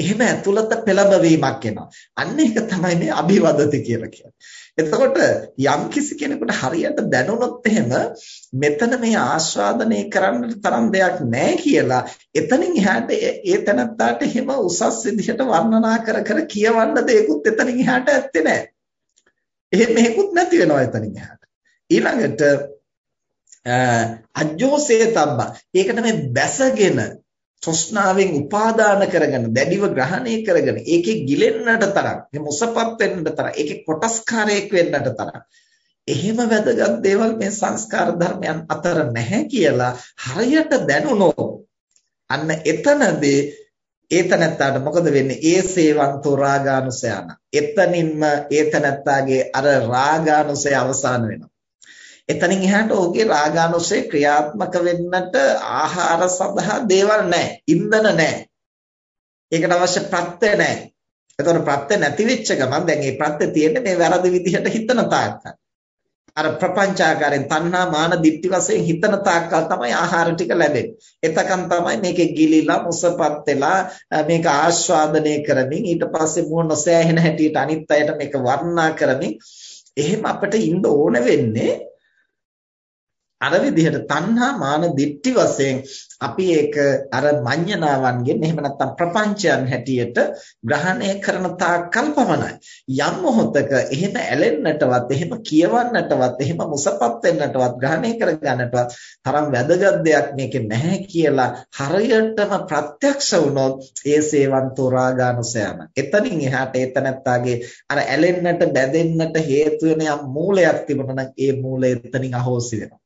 එහෙම ඇතුළත පෙළඹවීමක් එනවා. අන්න ඒක තමයි මේ අභිවදති කියලා කියන්නේ. එතකොට යම් කිසි කෙනෙකුට හරියට දැනුණොත් එහෙම මෙතන මේ ආස්වාදනය කරන්න තරම් දෙයක් නැහැ කියලා එතනින් එහාට ඒ තැනත්තාට එහෙම උසස් විදිහට වර්ණනා කර කර කියවන්න දෙයක්වත් එතනින් එහාට ඇත්තේ නැහැ. එහෙම මේකුත් නැති වෙනවා එතනින් එහාට. ඊළඟට අජෝසේ තබ්බා. ඒකට මේ බැසගෙන තෘෂ්ණාවෙන් උපාදාන කරගෙන දැඩිව ග්‍රහණය කරගෙන ඒකේ ගිලෙන්නට තරම් එහෙම උසපත් වෙන්නට තරම් ඒකේ කොටස්කාරයක් වෙන්නට තරම්. එහෙම වැදගත් දේවල් මේ සංස්කාර ධර්මයන් අතර නැහැ කියලා හරියට දැනුණොත් අන්න එතනදී ඒතනත්තාට මොකද වෙන්නේ? ඒ සේවන්තෝ රාගානුසයන. එතනින්ම ඒතනත්තාගේ අර රාගානුසය අවසන් වෙනවා. එතනින් එහාට ඔහුගේ රාගානුසය ක්‍රියාත්මක වෙන්නට ආහාර සඳහා දේවල් නැහැ. ඉන්ධන නැහැ. ඒකට අවශ්‍ය ප්‍රත්‍ය නැහැ. එතකොට ප්‍රත්‍ය නැති වෙච්ච ගමන් දැන් මේ ප්‍රත්‍ය තියෙන්නේ මේ වැරදි විදිහට හිතන තාක්කල්. අර ප්‍රපංචාකාරයෙන් තණ්හා මාන දිට්ඨි වශයෙන් හිතන තාක්කල් තමයි ආහාර ටික ලැබෙන්නේ. එතකන් තමයි මේකේ ගිලිලා මුසපත් වෙලා මේක ආස්වාදනය කරමින් ඊට පස්සේ මුව නොසෑහෙන හැටියට අනිත් අයට මේක වර්ණනා කරමින් එහෙම අපිට ඉන්න ඕන වෙන්නේ අර විදිහට තණ්හා මාන දිට්ටි වශයෙන් අපි ඒක අර මඤ්ඤණාවන්ගෙන් එහෙම නැත්නම් ප්‍රපංචයන් හැටියට ග්‍රහණය කරන තාක්කල් පමණයි. යම් මොහොතක එහෙම ඇලෙන්නටවත් එහෙම කියවන්නටවත් එහෙම මුසපත් වෙන්නටවත් ග්‍රහණය කර ගන්නටවත් තරම් වැදගත් දෙයක් මේකේ නැහැ කියලා හරියටම ප්‍රත්‍යක්ෂ වුණොත් ඒ සේවන්තෝ රාගානුසයම එතනින් එහාට ඒතනත්තාගේ අර ඇලෙන්නට බැඳෙන්නට හේතු වෙන යම් මූලයක් තිබුණා නම් ඒ මූලය එතනින් අහෝසි වෙනවා.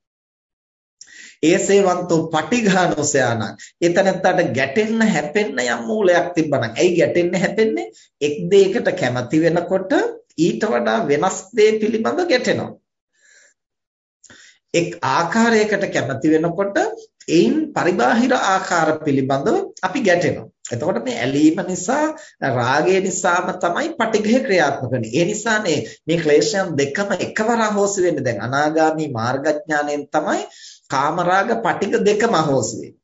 ඒසේවන්තෝ පටිඝානෝසයාන. එතනත්තට ගැටෙන්න හැපෙන්න යම් මූලයක් තිබ්බනම්. ඇයි ගැටෙන්න හැපෙන්නේ? එක් දෙයකට කැමති වෙනකොට ඊට වඩා වෙනස් දේ පිළිබඳ ගැටෙනවා. එක් ආකාරයකට කැමති වෙනකොට ඒයින් පරිබාහිර ආකාර පිළිබඳව අපි ගැටෙනවා. එතකොට මේ ඇලීම නිසා රාගය නිසාම තමයි පටිඝය ක්‍රියාත්මක වෙන්නේ. ඒ නිසානේ මේ ක්ලේශයන් දෙකම එකවර අහෝසි වෙන්නේ. දැන් අනාගාමි මාර්ගඥාණයෙන් තමයි කාමරාග පටික දෙකම අහෝසි වෙන්නේ.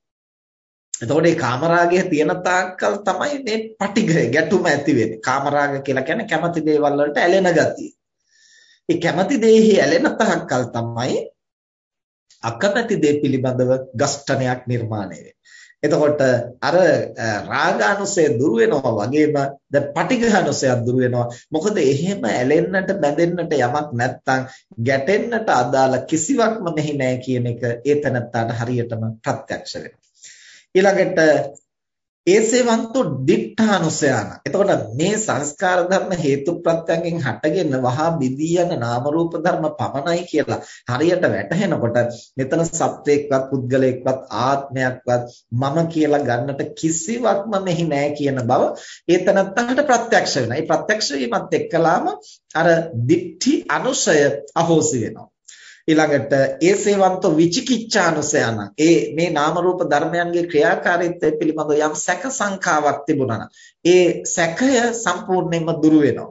එතකොට මේ කාමරාගය තියෙන තාක්කල් තමයි මේ පටිඝය ගැටුම ඇති වෙන්නේ. කාමරාග කියලා කියන්නේ කැමති දේවල් වලට ඇලෙන ගතිය. ඒ කැමති දේහි ඇලෙන තාක්කල් තමයි අකමැති දේ පිළිබඳව ගස්ඨනයක් නිර්මාණය වෙන්නේ. එතකොට අර රාගානුසය දුර වෙනවා වගේම දැන් පටිඝානුසයත් දුර වෙනවා. මොකද එහෙම ඇලෙන්නට බැඳෙන්නට යමක් නැත්තම් ගැටෙන්නට අදාළ කිසිවක්ම මෙහි නැහැ කියන එක ඒ තැනත්තාට හරියටම ප්‍රත්‍යක්ෂ වෙනවා. ඊළඟට ඒසේවන්තෝ දිඨානුසයන. එතකොට මේ සංස්කාර ධර්ම හේතු ප්‍රත්‍යයෙන් හටගෙන වහා බිදී යන නාම රූප ධර්ම පමණයි කියලා හරියට වැටහෙනකොට මෙතන සත්වයක්වත් පුද්ගලයෙක්වත් ආත්මයක්වත් මම කියලා ගන්නට කිසිවක්ම මෙහි නැහැ කියන බව ඒතනත්තහට ප්‍රත්‍යක්ෂ වෙනවා. ඒ ප්‍රත්‍යක්ෂ වීමත් එක්කලාම අර දිඨි අනුසය අහෝසි වෙනවා. ඊළඟට ඒ සේවන්තෝ විචිකිච්ඡානුසයන ඒ මේ නාම රූප ධර්මයන්ගේ ක්‍රියාකාරීත්වය පිළිබඳව යම් සැක සංකාවක් තිබුණා ඒ සැකය සම්පූර්ණයෙන්ම දුරු වෙනවා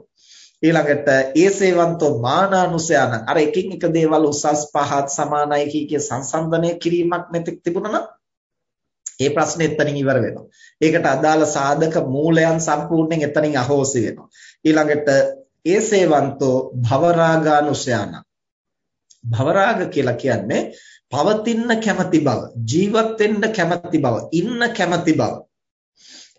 ඊළඟට ඒ සේවන්තෝ මානානුසයන අර එකින් එක දේවල් උසස් පහත් සමානයි කී කිය සංසන්දනය කිරීමක් මෙතෙක් තිබුණා නම් ඒ ප්‍රශ්නේ එතනින් ඉවර වෙනවා. ඒකට අදාළ සාධක මූලයන් සම්පූර්ණයෙන් එතනින් අහෝසි වෙනවා. ඊළඟට ඒ සේවන්තෝ භවරාගානුසයන භවරාග කියලා කියන්නේ පවතින්න කැමති බව, ජීවත් වෙන්න කැමති බව, ඉන්න කැමති බව.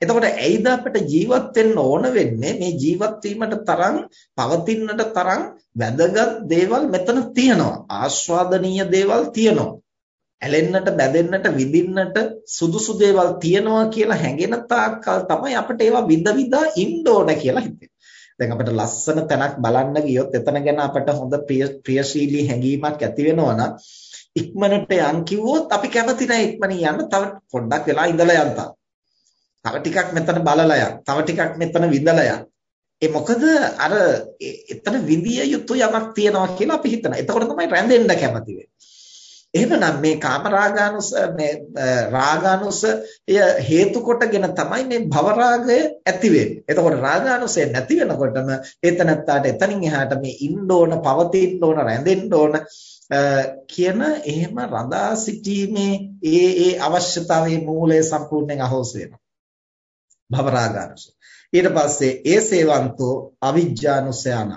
එතකොට ඇයිද අපිට ජීවත් වෙන්න ඕන වෙන්නේ මේ ජීවත් වීමට තරම් පවතින්නට තරම් වැදගත් දේවල් මෙතන තියෙනවා. ආස්වාදනීය දේවල් තියෙනවා. ඇලෙන්නට බැඳෙන්නට විඳින්නට සුදුසු දේවල් තියෙනවා කියලා හැඟෙන තාක්කල් තමයි අපිට ඒවා විඳ විඳා ඉන්න ඕන කියලා හිතෙන්නේ. දැන් අපිට ලස්සන තැනක් බලන්න ගියොත් එතන ගැන අපට හොඳ ප්‍රියශීලී හැඟීමක් ඇති වෙනවා නම් ඉක්මනට යන් කිව්වොත් අපි කැමති නැහැ ඉක්මනින් යන්න. තව පොඩ්ඩක් වෙලා ඉඳලා යන්න. තව ටිකක් මෙතන බලලා යන්න. තව ටිකක් මෙතන විඳලා යන්න. ඒ මොකද අර එතන විඳිය යුතු යමක් තියෙනවා කියලා අපි හිතනවා. එතකොට තමයි රැඳෙන්න කැමති වෙන්නේ. එහෙමනම් මේ කාමරාගානුස මේ රාගානුසය හේතු කොටගෙන තමයි මේ භවරාගය ඇති වෙන්නේ. එතකොට රාගානුසය නැති වෙනකොටම ඒතනත්තාට එතනින් එහාට මේ ඉන්න ඕන, පවතින්න ඕන, රැඳෙන්න ඕන කියන එහෙම රඳා සිටීමේ ඒ ඒ අවශ්‍යතාවයේ මූලය සම්පූර්ණයෙන් අහෝස් වෙනවා. භවරාගානුසය. ඊට පස්සේ ඒ සේවන්තෝ අවිජ්ජානුසයන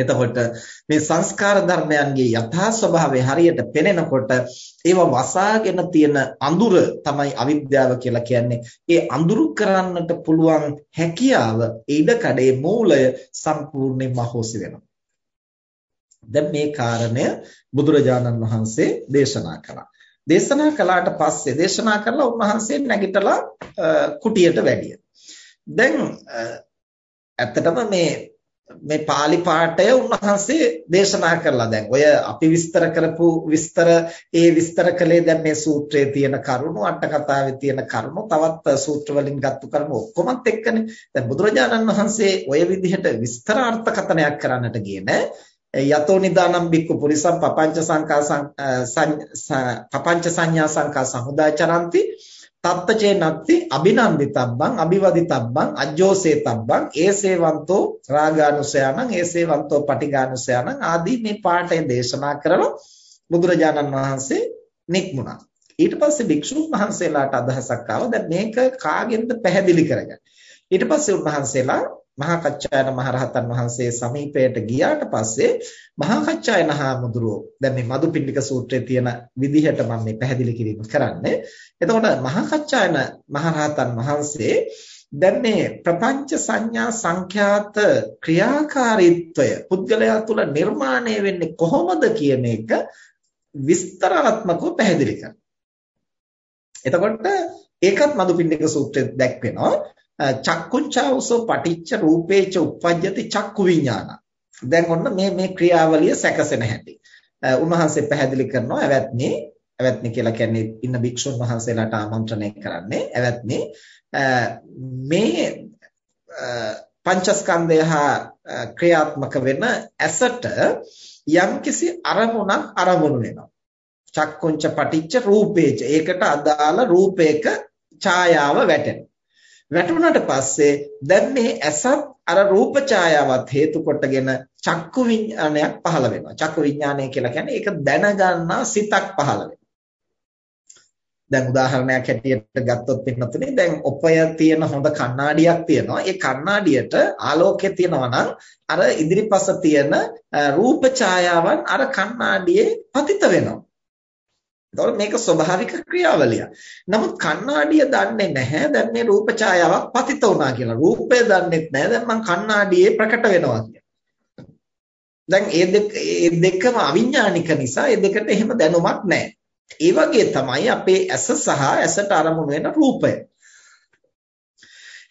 එතකොට මේ සංස්කාර ධර්මයන්ගේ යථා ස්වභාවය හරියට පෙනෙනකොට ඒව වසාගෙන තියෙන අඳුර තමයි අවිද්‍යාව කියලා කියන්නේ. ඒ අඳුරු කරන්නට පුළුවන් හැකියාව ඊඩකඩේ මූලය සම්පූර්ණයෙන්ම අහෝසි වෙනවා. දැන් මේ කාරණය බුදුරජාණන් වහන්සේ දේශනා කළා. දේශනා කළාට පස්සේ දේශනා කරලා උන්වහන්සේ නැගිටලා කුටියට වැඩිය. දැන් ඇත්තටම මේ මේ pāli පාඨය උන්වහන්සේ දේශනා කරලා දැන්. ඔය අපි විස්තර කරපු විස්තර ඒ විස්තර කළේ දැන් මේ සූත්‍රයේ තියෙන කරුණු අට කතාවේ තියෙන කරුණු තවත් සූත්‍ර වලින් ගත්තු කරුණු ඔක්කොමත් එක්කනේ. දැන් බුදුරජාණන් වහන්සේ ඔය විදිහට විස්තර අර්ථකථනයක් කරන්නට ගියේ නෑ. යතෝ නිදානම් බික්කු පුරිසම් පపంచ සංකා පపంచ සංඥා සංකා සමුදාචරಂತಿ තත්තචේ නත්ති අභිනන්දිතබ්බං අභිවදිතබ්බං අජ්ජෝසේතබ්බං ඒසේවන්තෝ රාගානුසයනං ඒසේවන්තෝ පටිඝානුසයනං ආදී මේ පාඩය දේශනා කරලා බුදුරජාණන් වහන්සේ නික්මුණා. ඊට පස්සේ භික්ෂුන් වහන්සේලාට අදහසක් ආවා දැන් මේක කාගෙන්ද පැහැදිලි කරගන්න? ඊට පස්සේ උන්වහන්සේලා මහා කච්චායන මහරහතන් වහන්සේ සමීපයට ගියාට පස්සේ මහා කච්චායන හාමුදුරුවෝ දැන් මේ මදුපිණ්ඩික සූත්‍රයේ තියෙන විදිහට මම මේ පැහැදිලි කිරීම කරන්නේ. එතකොට මහා කච්චායන මහරහතන් වහන්සේ දැන් මේ ප්‍රපංච සංඥා සංඛ්‍යාත ක්‍රියාකාරීත්වය පුද්ගලයා තුළ නිර්මාණය වෙන්නේ කොහොමද කියන එක විස්තරාත්මකව පැහැදිලි කරනවා. එතකොට ඒකත් මදුපිණ්ඩික සූත්‍රයේ දැක්වෙනවා. චක්කුංචාවසෝ පටිච්ච රූපේච උප්පජ්ජති චක්කු විඥාන. දැන් ඔන්න මේ මේ ක්‍රියාවලිය සැකසෙන හැටි. උන්වහන්සේ පැහැදිලි කරනවා ඇවැත්නි ඇවැත්නි කියලා කියන්නේ ඉන්න භික්ෂුන් වහන්සේලාට ආමන්ත්‍රණය කරන්නේ ඇවැත්නි මේ පංචස්කන්ධය හා ක්‍රියාත්මක වෙන ඇසට යම්කිසි අරමුණක් අරමුණු වෙනවා. චක්කුංච පටිච්ච රූපේච ඒකට අදාළ රූපයක ඡායාව වැටෙනවා. වැටුණාට පස්සේ දැන් මේ ඇසත් අර රූප ඡායාවත් හේතු කොටගෙන චක්කු විඥානයක් පහළ වෙනවා. චක්කු විඥානය කියලා කියන්නේ ඒක දැනගන්නා සිතක් පහළ වෙනවා. දැන් උදාහරණයක් හැටියට ගත්තොත් පින්නතුනේ දැන් ඔපය තියෙන හොඳ කණ්ණාඩියක් තියෙනවා. ඒ කණ්ණාඩියට ආලෝකය තියෙනවා නම් අර ඉදිරිපස තියෙන රූප ඡායාවන් අර කණ්ණාඩියේ පතිත වෙනවා. එතකොට මේක ස්වභාවික ක්‍රියාවලිය. නමුත් කණ්ණාඩිය දන්නේ නැහැ දැන් මේ රූප ඡායාවක් පතිත වුණා කියලා. රූපය දන්නේත් නැහැ දැන් මං කණ්ණාඩියේ ප්‍රකට වෙනවා කියලා. දැන් මේ දෙක මේ දෙකම අවිඥානික නිසා මේ දෙකට එහෙම දැනුමක් නැහැ. ඒ වගේ තමයි අපේ ඇස සහ ඇසට අරමුණු වෙන රූපය.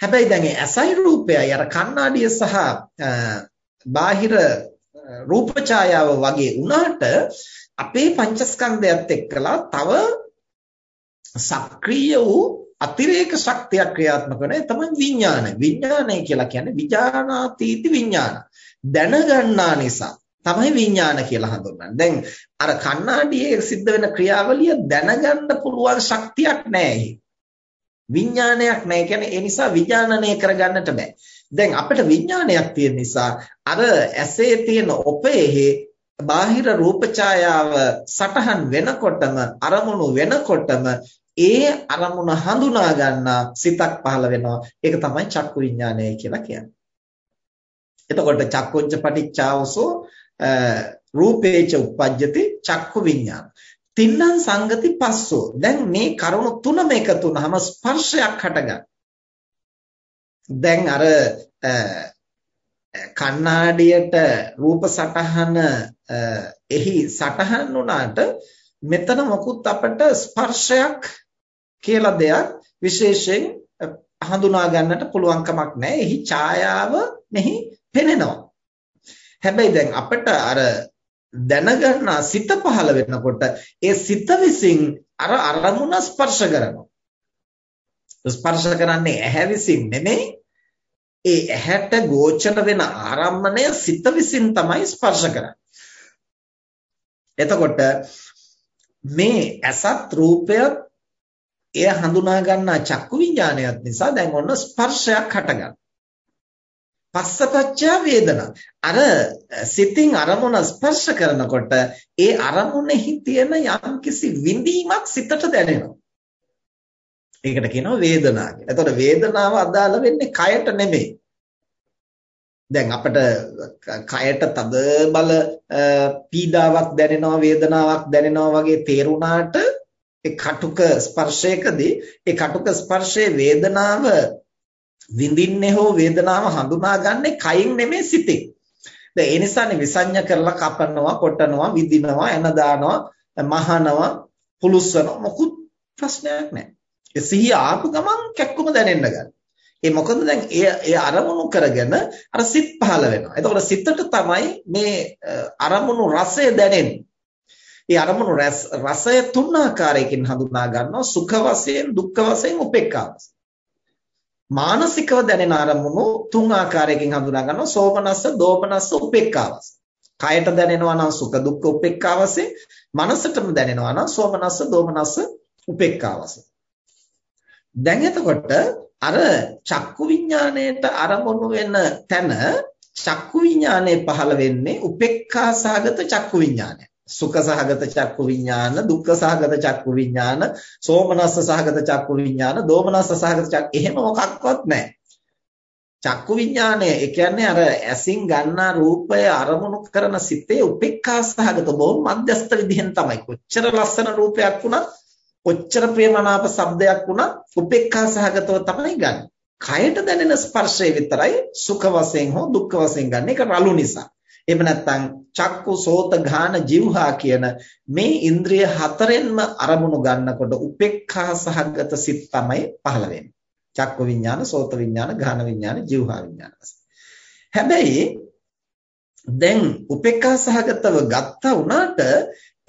හැබැයි දැන් ඇසයි රූපයයි අර කණ්ණාඩිය සහ බාහිර රූප ඡායාව වගේ වුණාට අපේ පංචස්කන්ධයත් එක්කලා තව සක්‍රීය වූ අතිරේක ශක්තියක් ක්‍රියාත්මක වෙන තමයි විඥානය. විඥානය කියලා කියන්නේ විඥානාතීති විඥාන. දැනගන්නා නිසා තමයි විඥාන කියලා හඳුන්වන්නේ. දැන් අර කණ්ණාඩියේ සිද්ධ වෙන ක්‍රියාවලිය දැනගන්න පුළුවන් ශක්තියක් නැහැ. විඥානයක් නැහැ කියන්නේ ඒ නිසා විඥානනය කරගන්නට බෑ. දැන් අපිට විඥානයක් තියෙන නිසා අර ඇසේ තියෙන ඔපෙහි බාහිර රූප ඡායාව සටහන් වෙනකොටම අරමුණු වෙනකොටම ඒ අරමුණ හඳුනා ගන්නා සිතක් පහළ වෙනවා. ඒක තමයි චක්කු විඥානය කියලා කියන්නේ. එතකොට චක්කොච්ච පටිච්චාවසෝ රූපේච උප්පජ්ජති චක්කු විඥාන. තින්නම් සංගති පස්සෝ. දැන් මේ කරුණු තුනම එකතු වුනහම ස්පර්ශයක් හටගන්න. දැන් අර කණ්ණාඩියට රූප සටහන එහි සටහන් වුණාට මෙතන මොකුත් අපට ස්පර්ශයක් කියලා දෙයක් විශේෂයෙන් හඳුනා ගන්නට පුළුවන් කමක් නැහැ. එහි ඡායාව මෙහි පෙනෙනවා. හැබැයි දැන් අපිට අර දැනගන්නා සිත පහළ වෙනකොට ඒ සිත විසින් අර අරමුණ ස්පර්ශ කරනවා. ස්පර්ශ කරන්නේ ඇහැ විසින් නෙමෙයි ඒ ඇහැට ගෝචර වෙන ආරම්මණය සිත විසින් තමයි ස්පර්ශ කරන්නේ. එතකොට මේ ඇසත් රූපයත් එය හඳුනා ගන්නා චක්කු විඥානයත් නිසා දැන් ඔන්න ස්පර්ශයක් හටගන්නවා. පස්සපච්චා වේදනා. අර සිතින් අරමුණ ස්පර්ශ කරනකොට ඒ අරමුණෙහි තියෙන යම්කිසි විඳීමක් සිතට දැනෙනවා. ඒකට කියනවා වේදනා කියලා. එතකොට වේදනාව අදාළ වෙන්නේ කයට නෙමෙයි. දැන් අපිට කයට තද බල පීඩාවක් දැනෙනවා වේදනාවක් දැනෙනවා වගේ තේරුණාට ඒ කටුක ස්පර්ශයකදී ඒ කටුක ස්පර්ශයේ වේදනාව විඳින්නේ හෝ වේදනාව හඳුනාගන්නේ කයින් නෙමෙයි සිතින්. දැන් ඒ නිසානේ විසඤ්ඤ කරලා කපනවා, කොටනවා, විදිනවා, එන දානවා, මහනවා, පුලුස්සනවා මොකුත් ප්‍රශ්නයක් නැහැ. ඒ සිහිය ආපු ගමන් කැක්කුම දැනෙන්න ගන්න. ඒ මොකද දැන් එය එය අරමුණු කරගෙන අර සිත් පහළ වෙනවා. එතකොට සිතට තමයි මේ අරමුණු රසය දැනෙන්නේ. ඒ අරමුණු රසය තුන් ආකාරයකින් හඳුනා ගන්නවා සුඛ වශයෙන්, දුක්ඛ වශයෙන්, උපේක්ඛා වශයෙන්. මානසිකව දැනෙන අරමුණු තුන් ආකාරයකින් හඳුනා ගන්නවා සෝමනස්ස, දෝමනස්ස, උපේක්ඛා වශයෙන්. කයට දැනෙනවා නම් සුඛ දුක්ඛ උපේක්ඛා වශයෙන්, මනසටම දැනෙනවා නම් සෝමනස්ස, දෝමනස්ස, උපේක්ඛා වශයෙන්. දැන් එතකොට අර චක්කු විඥාණයට අරමුණු වෙන තැන චක්කු විඥානය පහළ වෙන්නේ උපේක්ඛා සහගත චක්කු විඥානය. සුඛ සහගත චක්කු විඥාන, දුක්ඛ සහගත චක්කු විඥාන, සෝමනස්ස සහගත චක්කු විඥාන, දෝමනස්ස සහගත චක්ක එහෙම මොකක්වත් නැහැ. චක්කු විඥානය ඒ කියන්නේ අර ඇසින් ගන්නා රූපය අරමුණු කරන සිතේ උපේක්ඛා සහගත බොහොම මධ්‍යස්ථ විදිහෙන් තමයි. කොච්චර ලස්සන රූපයක් වුණත් කොච්චර ප්‍රියමනාප ශබ්දයක් වුණත් උපේක්ඛා සහගතව තමයි ගන්න. කයට දැනෙන ස්පර්ශය විතරයි සුඛ වශයෙන් හෝ දුක්ඛ වශයෙන් ගන්න. ඒක රළු නිසා. එහෙම නැත්නම් චක්කු සෝත ගාන જીවහා කියන මේ ඉන්ද්‍රිය හතරෙන්ම අරමුණු ගන්නකොට උපේක්ඛා සහගත සිත් තමයි පහළ වෙන්නේ. චක්කු විඥාන, සෝත විඥාන, ගාන විඥාන, જીවහා විඥාන. හැබැයි දැන් උපේක්ඛා සහගතව ගත්තා වුණාට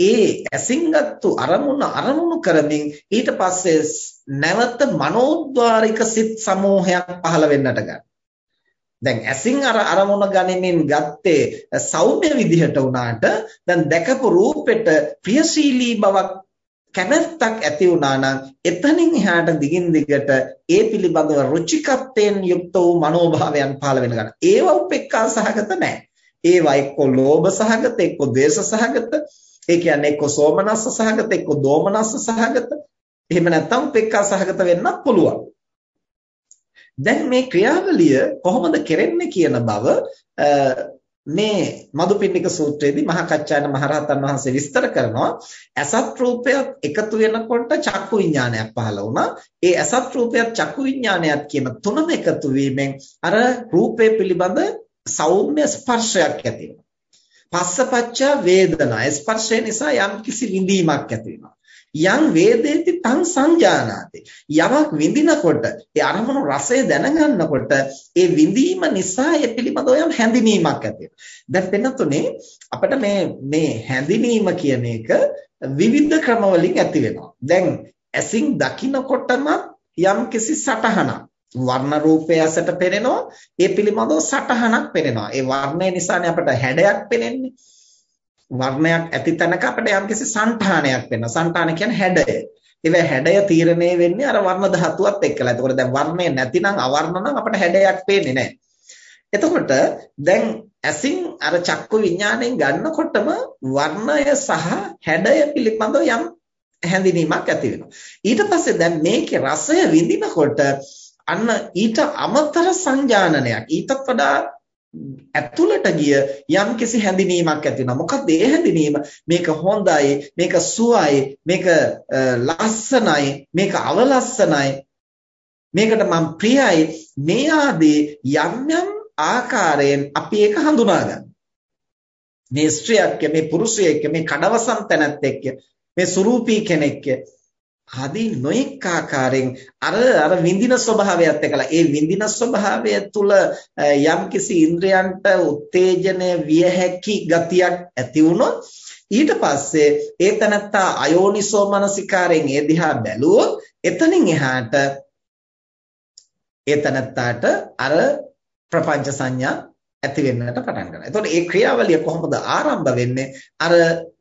ඒ ඇසින්ගත්තු අරමුණ අරමුණු කරමින් ඊට පස්සේ නැවත මනෝද්වාරික සිත් සමූහයක් පහළ වෙන්නට ගන්නවා. දැන් ඇසින් අර අරමුණ ගනිමින් ගත්තේ සෞම්‍ය විදිහට උනාට දැන් දැකපු රූපෙට ප්‍රියශීලී බවක් කැමැත්තක් ඇති වුණා නම් එතනින් එහාට දිගින් දිගට ඒ පිළිබඳව රුචිකත්වයෙන් යුක්ත වූ මනෝභාවයන් පහළ වෙන ගන්න. ඒව උපේක්ඛා සහගත නැහැ. ඒවා එක්ක ලෝභ සහගත එක්ක ද්වේෂ සහගත ඒ කියන්නේ එක්ක සෝමනස්ස සහගත එක්ක දෝමනස්ස සහගත. එහෙම නැත්නම් උපේක්ඛා සහගත වෙන්නත් පුළුවන්. දැන් මේ ක්‍රියාවලිය කොහොමද කෙරෙන්නේ කියන බව මේ මදුපිණ්ඩික සූත්‍රයේදී මහා කච්චායන මහරහතන් වහන්සේ විස්තර කරනවා. අසත් රූපයත් එකතු වෙනකොට චක්කු විඥානයක් පහළ වුණා. ඒ අසත් රූපයත් චක්කු විඥානයත් කියන තුනම එකතු වීමෙන් අර රූපය පිළිබඳ සෞම්‍ය ස්පර්ශයක් ඇති වෙනවා. පස්සපච්චා වේදනා ස්පර්ශය නිසා යම් කිසි විඳීමක් ඇති වෙනවා යං වේදේති තං සංජානාති. යමක් විඳිනකොට ඒ අරමුණු රසය දැනගන්නකොට ඒ විඳීම නිසා ඒ පිළිබඳව යම් හැඳිනීමක් ඇති දැන් පෙන්නතුනේ අපිට මේ මේ හැඳිනීම කියන එක විවිධ ක්‍රමවලින් ඇති වෙනවා. දැන් ඇසින් දකිනකොටම යම් කිසි සටහනක් වර්ණ රූපය ඇසට පෙනෙනවා. ඒ පිළිබඳව සටහනක් පෙනෙනවා. ඒ වර්ණය නිසානේ අපට හැඩයක් පෙනෙන්නේ. වර්ණයක් ඇති තැනක අපට යම්කිසි సంతානයක් වෙනවා. సంతාන කියන්නේ හැඩය. ඒ හැඩය තීරණය වෙන්නේ අර වර්ණ ධාතුවත් එක්කලා. එතකොට දැන් වර්ණය නැතිනම් අවර්ණ නම් අපට හැඩයක් පේන්නේ නැහැ. එතකොට දැන් ඇසින් අර චක්කු විඥාණයෙන් ගන්නකොටම වර්ණය සහ හැඩය පිළිබඳව යම් හැඳිනීමක් ඇති වෙනවා. ඊට පස්සේ දැන් මේකේ රසය විඳිනකොට අන්න ඊට අමතර සංජානනයක් ඊටත් වඩා ඇතුළට ගිය යම්කිසි හැඳිනීමක් ඇති වෙනවා. මොකක්ද ඒ හැඳිනීම? මේක හොඳයි, මේක සුවයි, මේක ලස්සනයි, මේක අවලස්සනයි. මේකට මම ප්‍රියයි. මේ ආදී යම් යම් ආකාරයෙන් අපි ඒක හඳුනා ගන්න. මේ ස්ත්‍රියක් මේ පුරුෂයෙක් මේ කඩවසම් තැනැත්තෙක් මේ සුරූපී කෙනෙක් ආදී නොඑක ආකාරයෙන් අර අර විඳින ස්වභාවයත් එක්කලා ඒ විඳින ස්වභාවය තුළ යම්කිසි ඉන්ද්‍රයන්ට උත්තේජනය විය හැකි ගතියක් ඇති වුණොත් ඊට පස්සේ ඒ තනත්තා අයෝනිසෝ මනසිකාරයෙන් ඒ දිහා බැලුවොත් එතනින් එහාට ඒ තනත්තාට අර ප්‍රපංච සංඥා ඇති වෙන්නට පටන් ගන්නවා. එතකොට මේ ක්‍රියාවලිය කොහොමද ආරම්භ වෙන්නේ? අර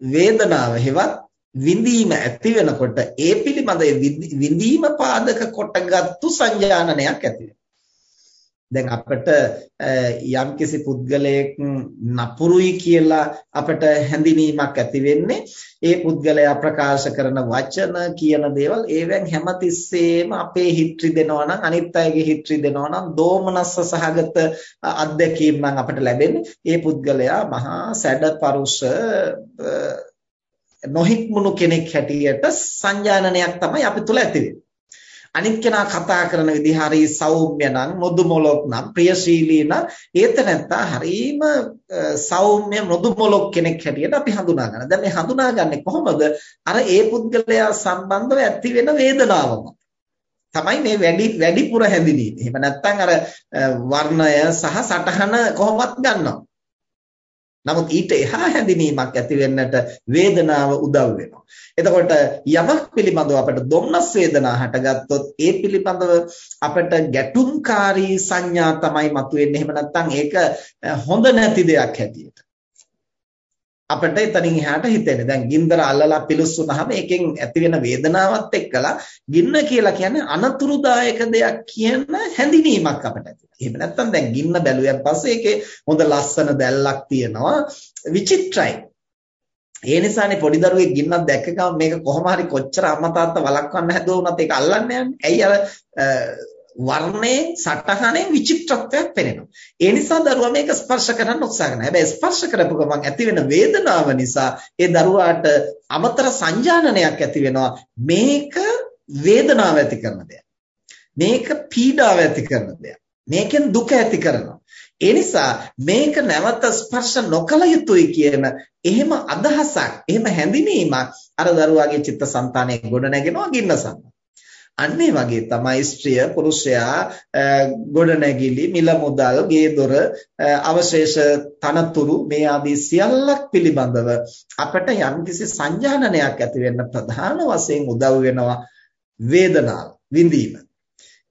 වේදනාව හෙවත් විඳීම ඇති වෙනකොට ඒ පිළිබඳ විඳීම පාදක කොටගත්තු සංජානනයක් ඇති දැන් අපිට යම්කිසි පුද්ගලයෙක් නපුරුයි කියලා අපිට හැඳිනීමක් ඇති වෙන්නේ ඒ පුද්ගලයා ප්‍රකාශ කරන වචන කියන දේවල් ඒවෙන් හැමතිස්සෙම අපේ හිත් රිදෙනවා නම් අනිත් අයගේ හිත් රිදෙනවා නම් දෝමනස්ස සහගත අත්දැකීම් නම් අපිට ලැබෙන්නේ. ඒ පුද්ගලයා මහා සැඩපරුෂ නොහික්මුණු කෙනෙක් හැටියට සංජානනයක් තමයි අපි තුල ඇති අනිත් කෙනා කතා කරන විදිහ හරි සෞම්‍ය නම් මෘදු මොලොක් නම් ප්‍රියශීලී නම් ඒත නැත්තා හරීම සෞම්‍ය මෘදු මොලොක් කෙනෙක් හැටියට අපි හඳුනා ගන්න. දැන් මේ හඳුනාගන්නේ කොහොමද? අර ඒ පුද්ගලයා සම්බන්ධව ඇති වෙන වේදනාවම. තමයි මේ වැඩි වැඩිපුර හැඳිනීම. එහෙම නැත්නම් අර වර්ණය සහ සටහන කොහොමවත් ගන්නවා. නමුත් ඊට එහා හැඳිනීමක් ඇති වෙන්නට වේදනාව උදව් වෙනවා. එතකොට යමක් පිළිබඳව අපට දුම්නස් වේදනා හටගත්තොත් ඒ පිළිබඳව අපට ගැටුම්කාරී සංඥා තමයි මතුවෙන්නේ. එහෙම නැත්නම් ඒක හොඳ නැති දෙයක් හැටියට. අපිට එතනින් එහාට හිතෙන්නේ. දැන් ගින්දර අල්ලලා පිලුස්සුනහම ඒකෙන් ඇති වෙන වේදනාවත් එක්කලා ගින්න කියලා කියන්නේ අනතුරුදායක දෙයක් කියන හැඳිනීමක් අපිට ඇති. එහෙම නැත්නම් දැන් ගින්න බැලුවෙන් පස්සේ ඒකේ හොඳ ලස්සන දැල්ලක් තියෙනවා විචිත්‍රයි. ඒ නිසානේ පොඩි දරුවෙක් ගින්නක් දැක්ක ගමන් මේක කොහොම හරි කොච්චර අම්මා තාත්තා වළක්වන්න හැදුවොත් ඒක අල්ලන්නේ යන්නේ. ඇයි අර වර්ණයෙන් සටහනෙන් විචිත්‍රත්වයක් පෙනෙනවා. ඒ නිසා දරුවා මේක ස්පර්ශ කරන්න උත්සාහ කරනවා. හැබැයි ස්පර්ශ කරපු ගමන් ඇති වෙන වේදනාව නිසා ඒ දරුවාට අමතර සංජානනයක් ඇති වෙනවා. මේක වේදනාව ඇති කරන දෙයක්. මේක පීඩාව ඇති කරන දෙයක්. මේකෙන් දුක ඇති කරනවා. ඒ නිසා මේක නැවත ස්පර්ශ නොකළ යුතුයි කියන එහෙම අදහසක්, එහෙම හැඳිනීමක් අර දරුවාගේ චිත්තසංතානයේ ගොඩ නැගෙනවා ගින්නසන්න. අන්න ඒ වගේ තමයි ස්ත්‍රිය පුරුෂයා ගොඩනැගිලි මිල මුදල් ගේ දොර අවශේෂ තනතුරු මේ ආදී සියල්ලක් පිළිබඳව අපට යම්කිසි සංජානනයක් ඇති වෙන්න ප්‍රධාන වශයෙන් උදව් වෙනවා වේදනාව විඳීම.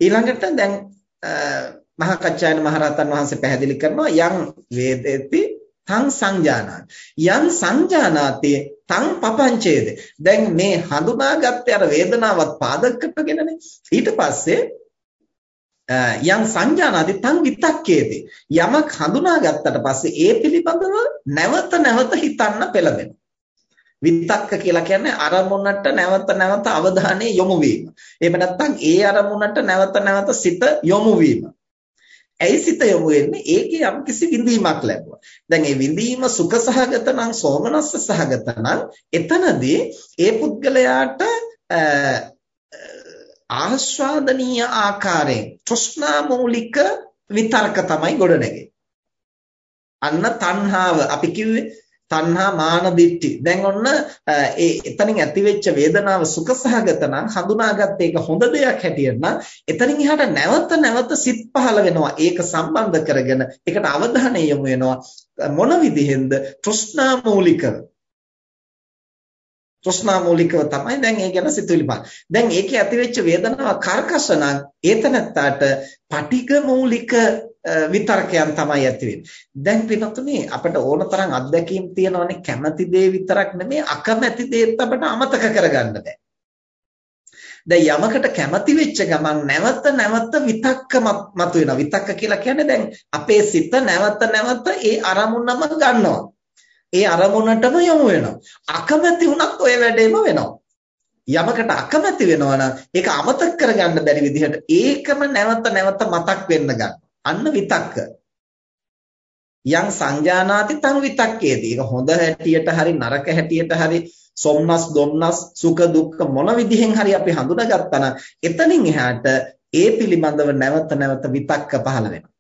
ඊළඟට දැන් මහා කච්චායන මහරහතන් වහන්සේ පැහැදිලි කරනවා යම් වේදේති තං සංජානාති. යම් සංජානාති තං පපංචේද දැන් මේ හඳුනාගත්තේ අර වේදනාවත් පාදක කරගෙනනේ ඊට පස්සේ යම් සංජානාති තං විතක්කේති යමක් හඳුනාගත්තට පස්සේ ඒ පිළිබඳව නැවත නැවත හිතන්න පෙළඹෙනවා විතක්ක කියලා කියන්නේ අරමුණට නැවත නැවත අවධානය යොමු වීම. එහෙම නැත්නම් ඒ අරමුණට නැවත නැවත සිත යොමු වීම. ඇයි සිත යොමු වෙන්නේ? ඒකේ යම්කිසි විඳීමක් ලැබුවා. දැන් මේ විඳීම සුඛ සහගත නම් සෝමනස්ස සහගත නම් එතනදී ඒ පුද්ගලයාට ආස්වාදනීය ආකාරයෙන් තෘෂ්ණා මූලික විතර්ක තමයි ගොඩනැගෙන්නේ. අන්න තණ්හාව අපි කිව්වේ තණ්හා මාන දිට්ඨි. දැන් ඔන්න ඒ එතනින් ඇතිවෙච්ච වේදනාව සුඛසහගත නම් හඳුනාගත්ත ඒක හොඳ දෙයක් හැටියට නම් එතනින් එහාට නැවත නැවත සිත් පහළ වෙනවා. ඒක සම්බන්ධ කරගෙන ඒකට අවධානය යොමු වෙනවා. මොන විදිහෙන්ද? තෘෂ්ණා මූලිකව. තෘෂ්ණා මූලිකව තමයි දැන් ඒ ගැන සිතුවිලි පාන. දැන් ඒකේ ඇතිවෙච්ච වේදනාව කර්කශ නම් ඒතනත්තාට පටිඝ මූලික විතරකයන් තමයි ඇති වෙන්නේ. දැන් පිටුතුනේ අපිට ඕන තරම් අත්දැකීම් තියෙනවනේ කැමැති දේ විතරක් නෙමෙයි අකමැති දේත් අපිට අමතක කරගන්න බෑ. දැන් යමකට කැමති වෙච්ච ගමන් නැවත නැවත විතක්ක මතුවෙනවා. විතක්ක කියලා කියන්නේ දැන් අපේ සිත නැවත නැවත ඒ අරමුණම ගන්නවා. ඒ අරමුණටම යොමු වෙනවා. අකමැති වුණත් ওই වැඩේම වෙනවා. යමකට අකමැති වෙනවා නම් ඒක අමතක කරගන්න බැරි විදිහට ඒකම නැවත නැවත මතක් වෙන්න ගන්නවා. අන්න විතක්ක. යම් සංජානාති තං විතක්කේති. ඒක හොඳ හැටියට හරි නරක හැටියට හරි සොම්නස් දුම්නස් සුඛ දුක්ඛ මොන විදිහෙන් හරි අපි හඳුනාගත්තා නම් එතනින් එහාට ඒ පිළිබඳව නැවත නැවත විතක්ක පහළ වෙනවා.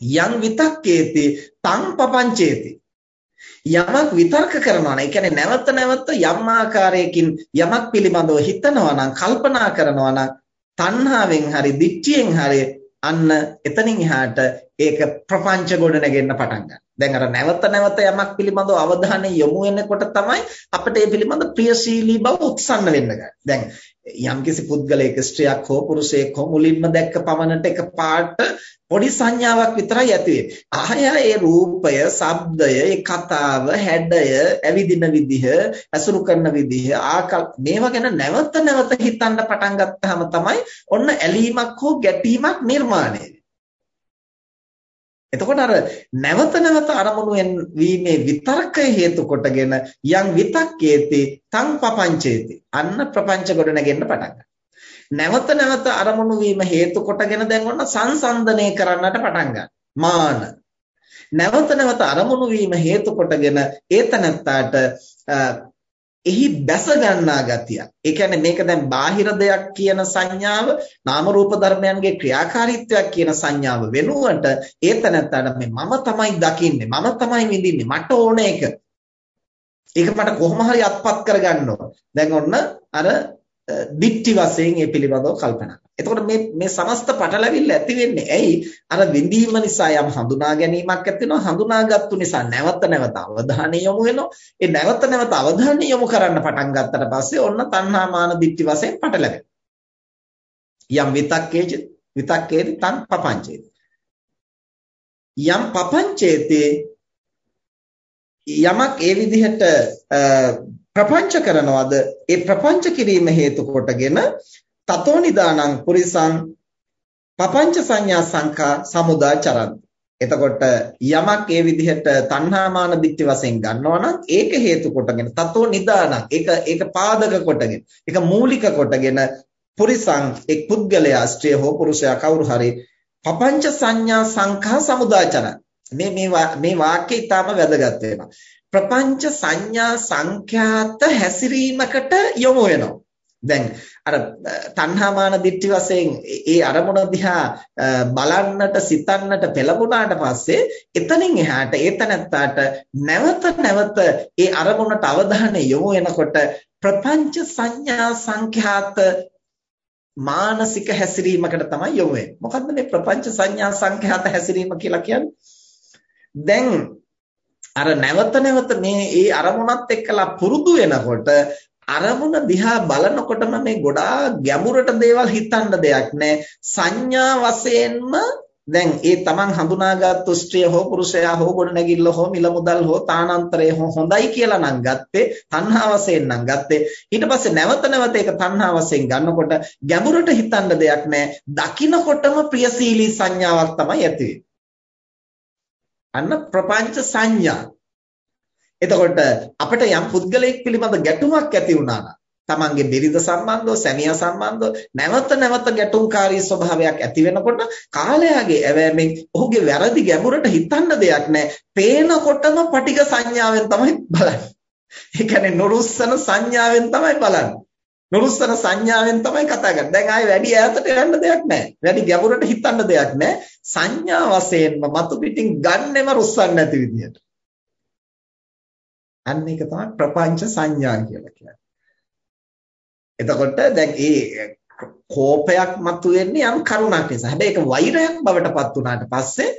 යම් විතක්කේති තං පపంచේති. යමක් විතර්ක කරනවා නම් ඒ කියන්නේ නැවත නැවත යම් ආකාරයකින් යමක් පිළිබඳව හිතනවා නම් කල්පනා කරනවා නම් තණ්හාවෙන් හරි දික්තියෙන් හරි අන්න එතනින් එහාට ඒක ප්‍රපංච ගොඩ නැගෙන්න පටන් ගන්නවා. දැන් අර නැවත නැවත යමක් පිළිබඳව අවධානය යොමු වෙනකොට තමයි අපිට ඒ පිළිබඳ ප්‍රියශීලී බව උත්සන්න වෙන්න ගන්නේ. දැන් යම්කිසි පුද්ගලයෙක් ස්ත්‍රියක් හෝ පුරුෂයෙක් හෝ මුලින්ම දැක්ක පමණට එක පාට පොඩි සංඥාවක් විතරයි ඇති වෙන්නේ. ආය ඒ රූපය, ශබ්දය, ඒ කතාව, හැඩය, ඇවිදින විදිහ, ඇසුරු කරන විදිහ, ආකල් මේවා ගැන නැවත නැවත හිතන්න පටන් ගත්තාම තමයි ඔන්න ඇලීමක් හෝ ගැටීමක් නිර්මාණය එතකොට අර නැවත නැවත අරමුණු වීමේ විතර්කය හේතු කොටගෙන යම් විතක්කේති තං පపంచේති අන්න ප්‍රපංච ගොඩ නැගෙන්න පටන් නැවත නැවත අරමුණු වීම හේතු කොටගෙන දැන් ඔන්න සංසන්දනය කරන්නට පටන් මාන. නැවත නැවත අරමුණු වීම හේතු කොටගෙන ඒතනත්තාට එහි බැස ගන්නා ගතිය. ඒ කියන්නේ මේක දැන් බාහිර දෙයක් කියන සංඥාව නාම රූප ධර්මයන්ගේ ක්‍රියාකාරීත්වයක් කියන සංඥාව වෙනුවට ඒතනත්තට මේ මම තමයි දකින්නේ මම තමයි විඳින්නේ මට ඕන එක. ඒක මට කොහොම හරි අත්පත් කරගන්න ඕන. දැන් ඔන්න අර දික්ටි වශයෙන් මේ පිළිබඳව කල්පනා එතකොට මේ මේ සමස්ත පටලැවිල්ල ඇති වෙන්නේ ඇයි? අර විඳීම නිසා යම් හඳුනා ගැනීමක් ඇති වෙනවා. හඳුනාගත්තු නිසා නැවත නැවත අවධානය යොමු වෙනවා. ඒ නැවත නැවත අවධානය යොමු කරන්න පටන් ගත්තට පස්සේ ඔන්න තණ්හා මාන දිට්ඨි වශයෙන් පටලැවෙනවා. යම් විතක්කේජ විතක්කේති තං පපංචේති. යම් පපංචේති යමක් ඒ විදිහට ප්‍රපංච කරනවද ඒ ප්‍රපංච කිරීම හේතු කොටගෙන තතෝ නිදානං පුරිසං පపంచ සංඥා සංඛා සමුදා චරන්ති. එතකොට යමක් ඒ විදිහට තණ්හාමාන දිට්ඨි වශයෙන් ගන්නවා නම් ඒක හේතු කොටගෙන තතෝ නිදානං ඒක ඒක පාදක කොටගෙන ඒක මූලික කොටගෙන පුරිසං එක් පුද්ගලයා ස්ත්‍රිය හෝ පුරුෂයා කවුරු හරි පపంచ සංඥා සංඛා සමුදා චරන්ති. මේ මේ මේ වාක්‍යය ඊටම වැදගත් වෙනවා. ප්‍රපංච සංඥා සංඛ්‍යාත හැසිරීමකට යොමු වෙනවා. දැන් අර තණ්හාමාන දිට්ඨි වශයෙන් ඒ අරමුණ දිහා බලන්නට සිතන්නට පෙළඹුණාට පස්සේ එතනින් එහාට ඒතනත්තාට නැවත නැවත ඒ අරමුණට අවධානය යොමු වෙනකොට ප්‍රපංච සංඥා සංඛ්‍යාත මානසික හැසිරීමකට තමයි යොමු වෙන්නේ. මොකද්ද මේ ප්‍රපංච සංඥා සංඛ්‍යාත හැසිරීම කියලා කියන්නේ? දැන් අර නැවත නැවත මේ ඒ අරමුණත් එක්කලා පුරුදු වෙනකොට අරමුණ දිහා බලනකොටම මේ ගොඩාක් ගැඹුරට දේවල් හිතන්න දෙයක් නැහැ සංඥා වශයෙන්ම දැන් ඒ තමන් හඳුනාගත්තු ස්ත්‍රිය හෝ පුරුෂයා හෝ ගොඩනැගිල්ල හෝ මිල මුදල් හෝ තානාන්තරය හෝ හොඳයි කියලා නම් ගත්තේ තණ්හා වශයෙන් නම් ගත්තේ. ඊට පස්සේ නැවත නැවත ඒක තණ්හා වශයෙන් ගන්නකොට ගැඹුරට හිතන්න දෙයක් නැහැ දකින්නකොටම ප්‍රියශීලී සංඥාවක් තමයි ඇති වෙන්නේ. අන්න ප්‍රපංච සංඥා. එතකොට අපිට යම් පුද්ගලයෙක් පිළිබඳ ගැටුමක් ඇති වුණා නම් තමන්ගේ බිරිඳ සම්බන්ධව සැමියා සම්බන්ධව නැවත නැවත ගැටුම්කාරී ස්වභාවයක් ඇති වෙනකොට කාලයාගේ ඇවෑමෙන් ඔහුගේ වැරදි ගැඹුරට හිතන්න දෙයක් නැහැ. පේනකොටම පටික සංඥාවෙන් තමයි බලන්නේ. ඒ කියන්නේ නොරුස්සන සංඥාවෙන් තමයි බලන්නේ. නුරුස්සන සංඥාවෙන් තමයි කතා කරන්නේ. දැන් ආයේ වැඩි ඈතට යන්න දෙයක් නැහැ. වැඩි ගැඹුරට හිතන්න දෙයක් නැහැ. සංඥා වශයෙන්ම මතු පිටින් ගන්නෙම රුස්සන්න නැති විදියට. අන්න ඒක තමයි ප්‍රපංච සංඥා කියලා කියන්නේ. එතකොට දැන් ඒ කෝපයක් මතුවෙන්නේ යම් කරුණක් නිසා. හැබැයි ඒක වෛරයක් බවට පත් වුණාට පස්සේ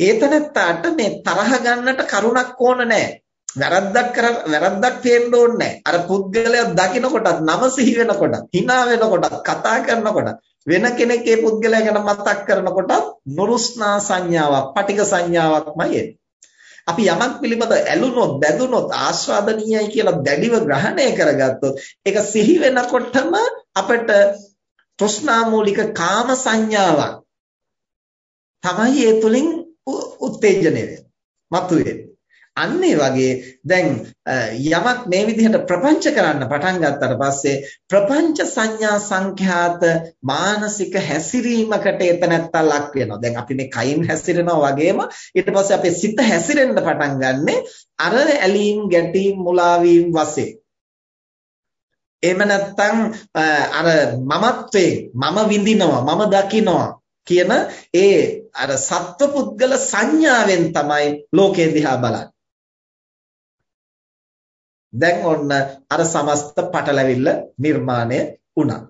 ඒතනත්තාට මේ තරහ ගන්නට කරුණක් ඕන නැහැ. වැරද්දක් කර වැරද්දක් පේන්න ඕනේ අර පුද්ගලයා දකිනකොටත් නම සිහි වෙනකොට hina වෙනකොට කතා කරනකොට වෙන කෙනෙක් ඒ පුද්ගලයා ගැන මතක් කරනකොට නුරුස්නා සංඥාවක් පටික සංඥාවක්මයි එන්නේ. අපි යමක් පිළිබඳ ඇලුනොත් බැඳුනොත් ආස්වාදනීයයි කියලා දැඩිව ග්‍රහණය කරගත්තොත් ඒක සිහි වෙනකොටම අපිට තෘෂ්ණා මූලික කාම සංඥාවක් තමයි ඒ තුලින් උත්තේජනය වෙන්නේ. මතුවෙන්නේ. අන්න ඒ වගේ දැන් යමක් මේ විදිහට ප්‍රපංච කරන්න පටන් ගත්තට පස්සේ ප්‍රපංච සංඥා සංඛ්‍යාත මානසික හැසිරීමකට එතනත්තා ලක් වෙනවා. දැන් අපි මේ කයින් හැසිරෙනවා වගේම ඊට පස්සේ අපේ සිත හැසිරෙන්න පටන් ගන්නෙ අර ඇලීම් ගැටීම් මුලාවීම් වශයෙන්. එහෙම නැත්නම් අර මමත්වේ මම විඳිනවා මම දකිනවා කියන ඒ අර සත්වපුද්ගල සංඥාවෙන් තමයි ලෝකේ දිහා බලන්නේ. දැන් ඔන්න අර සමස්ත පටලැවිල්ල නිර්මාණය වුණා.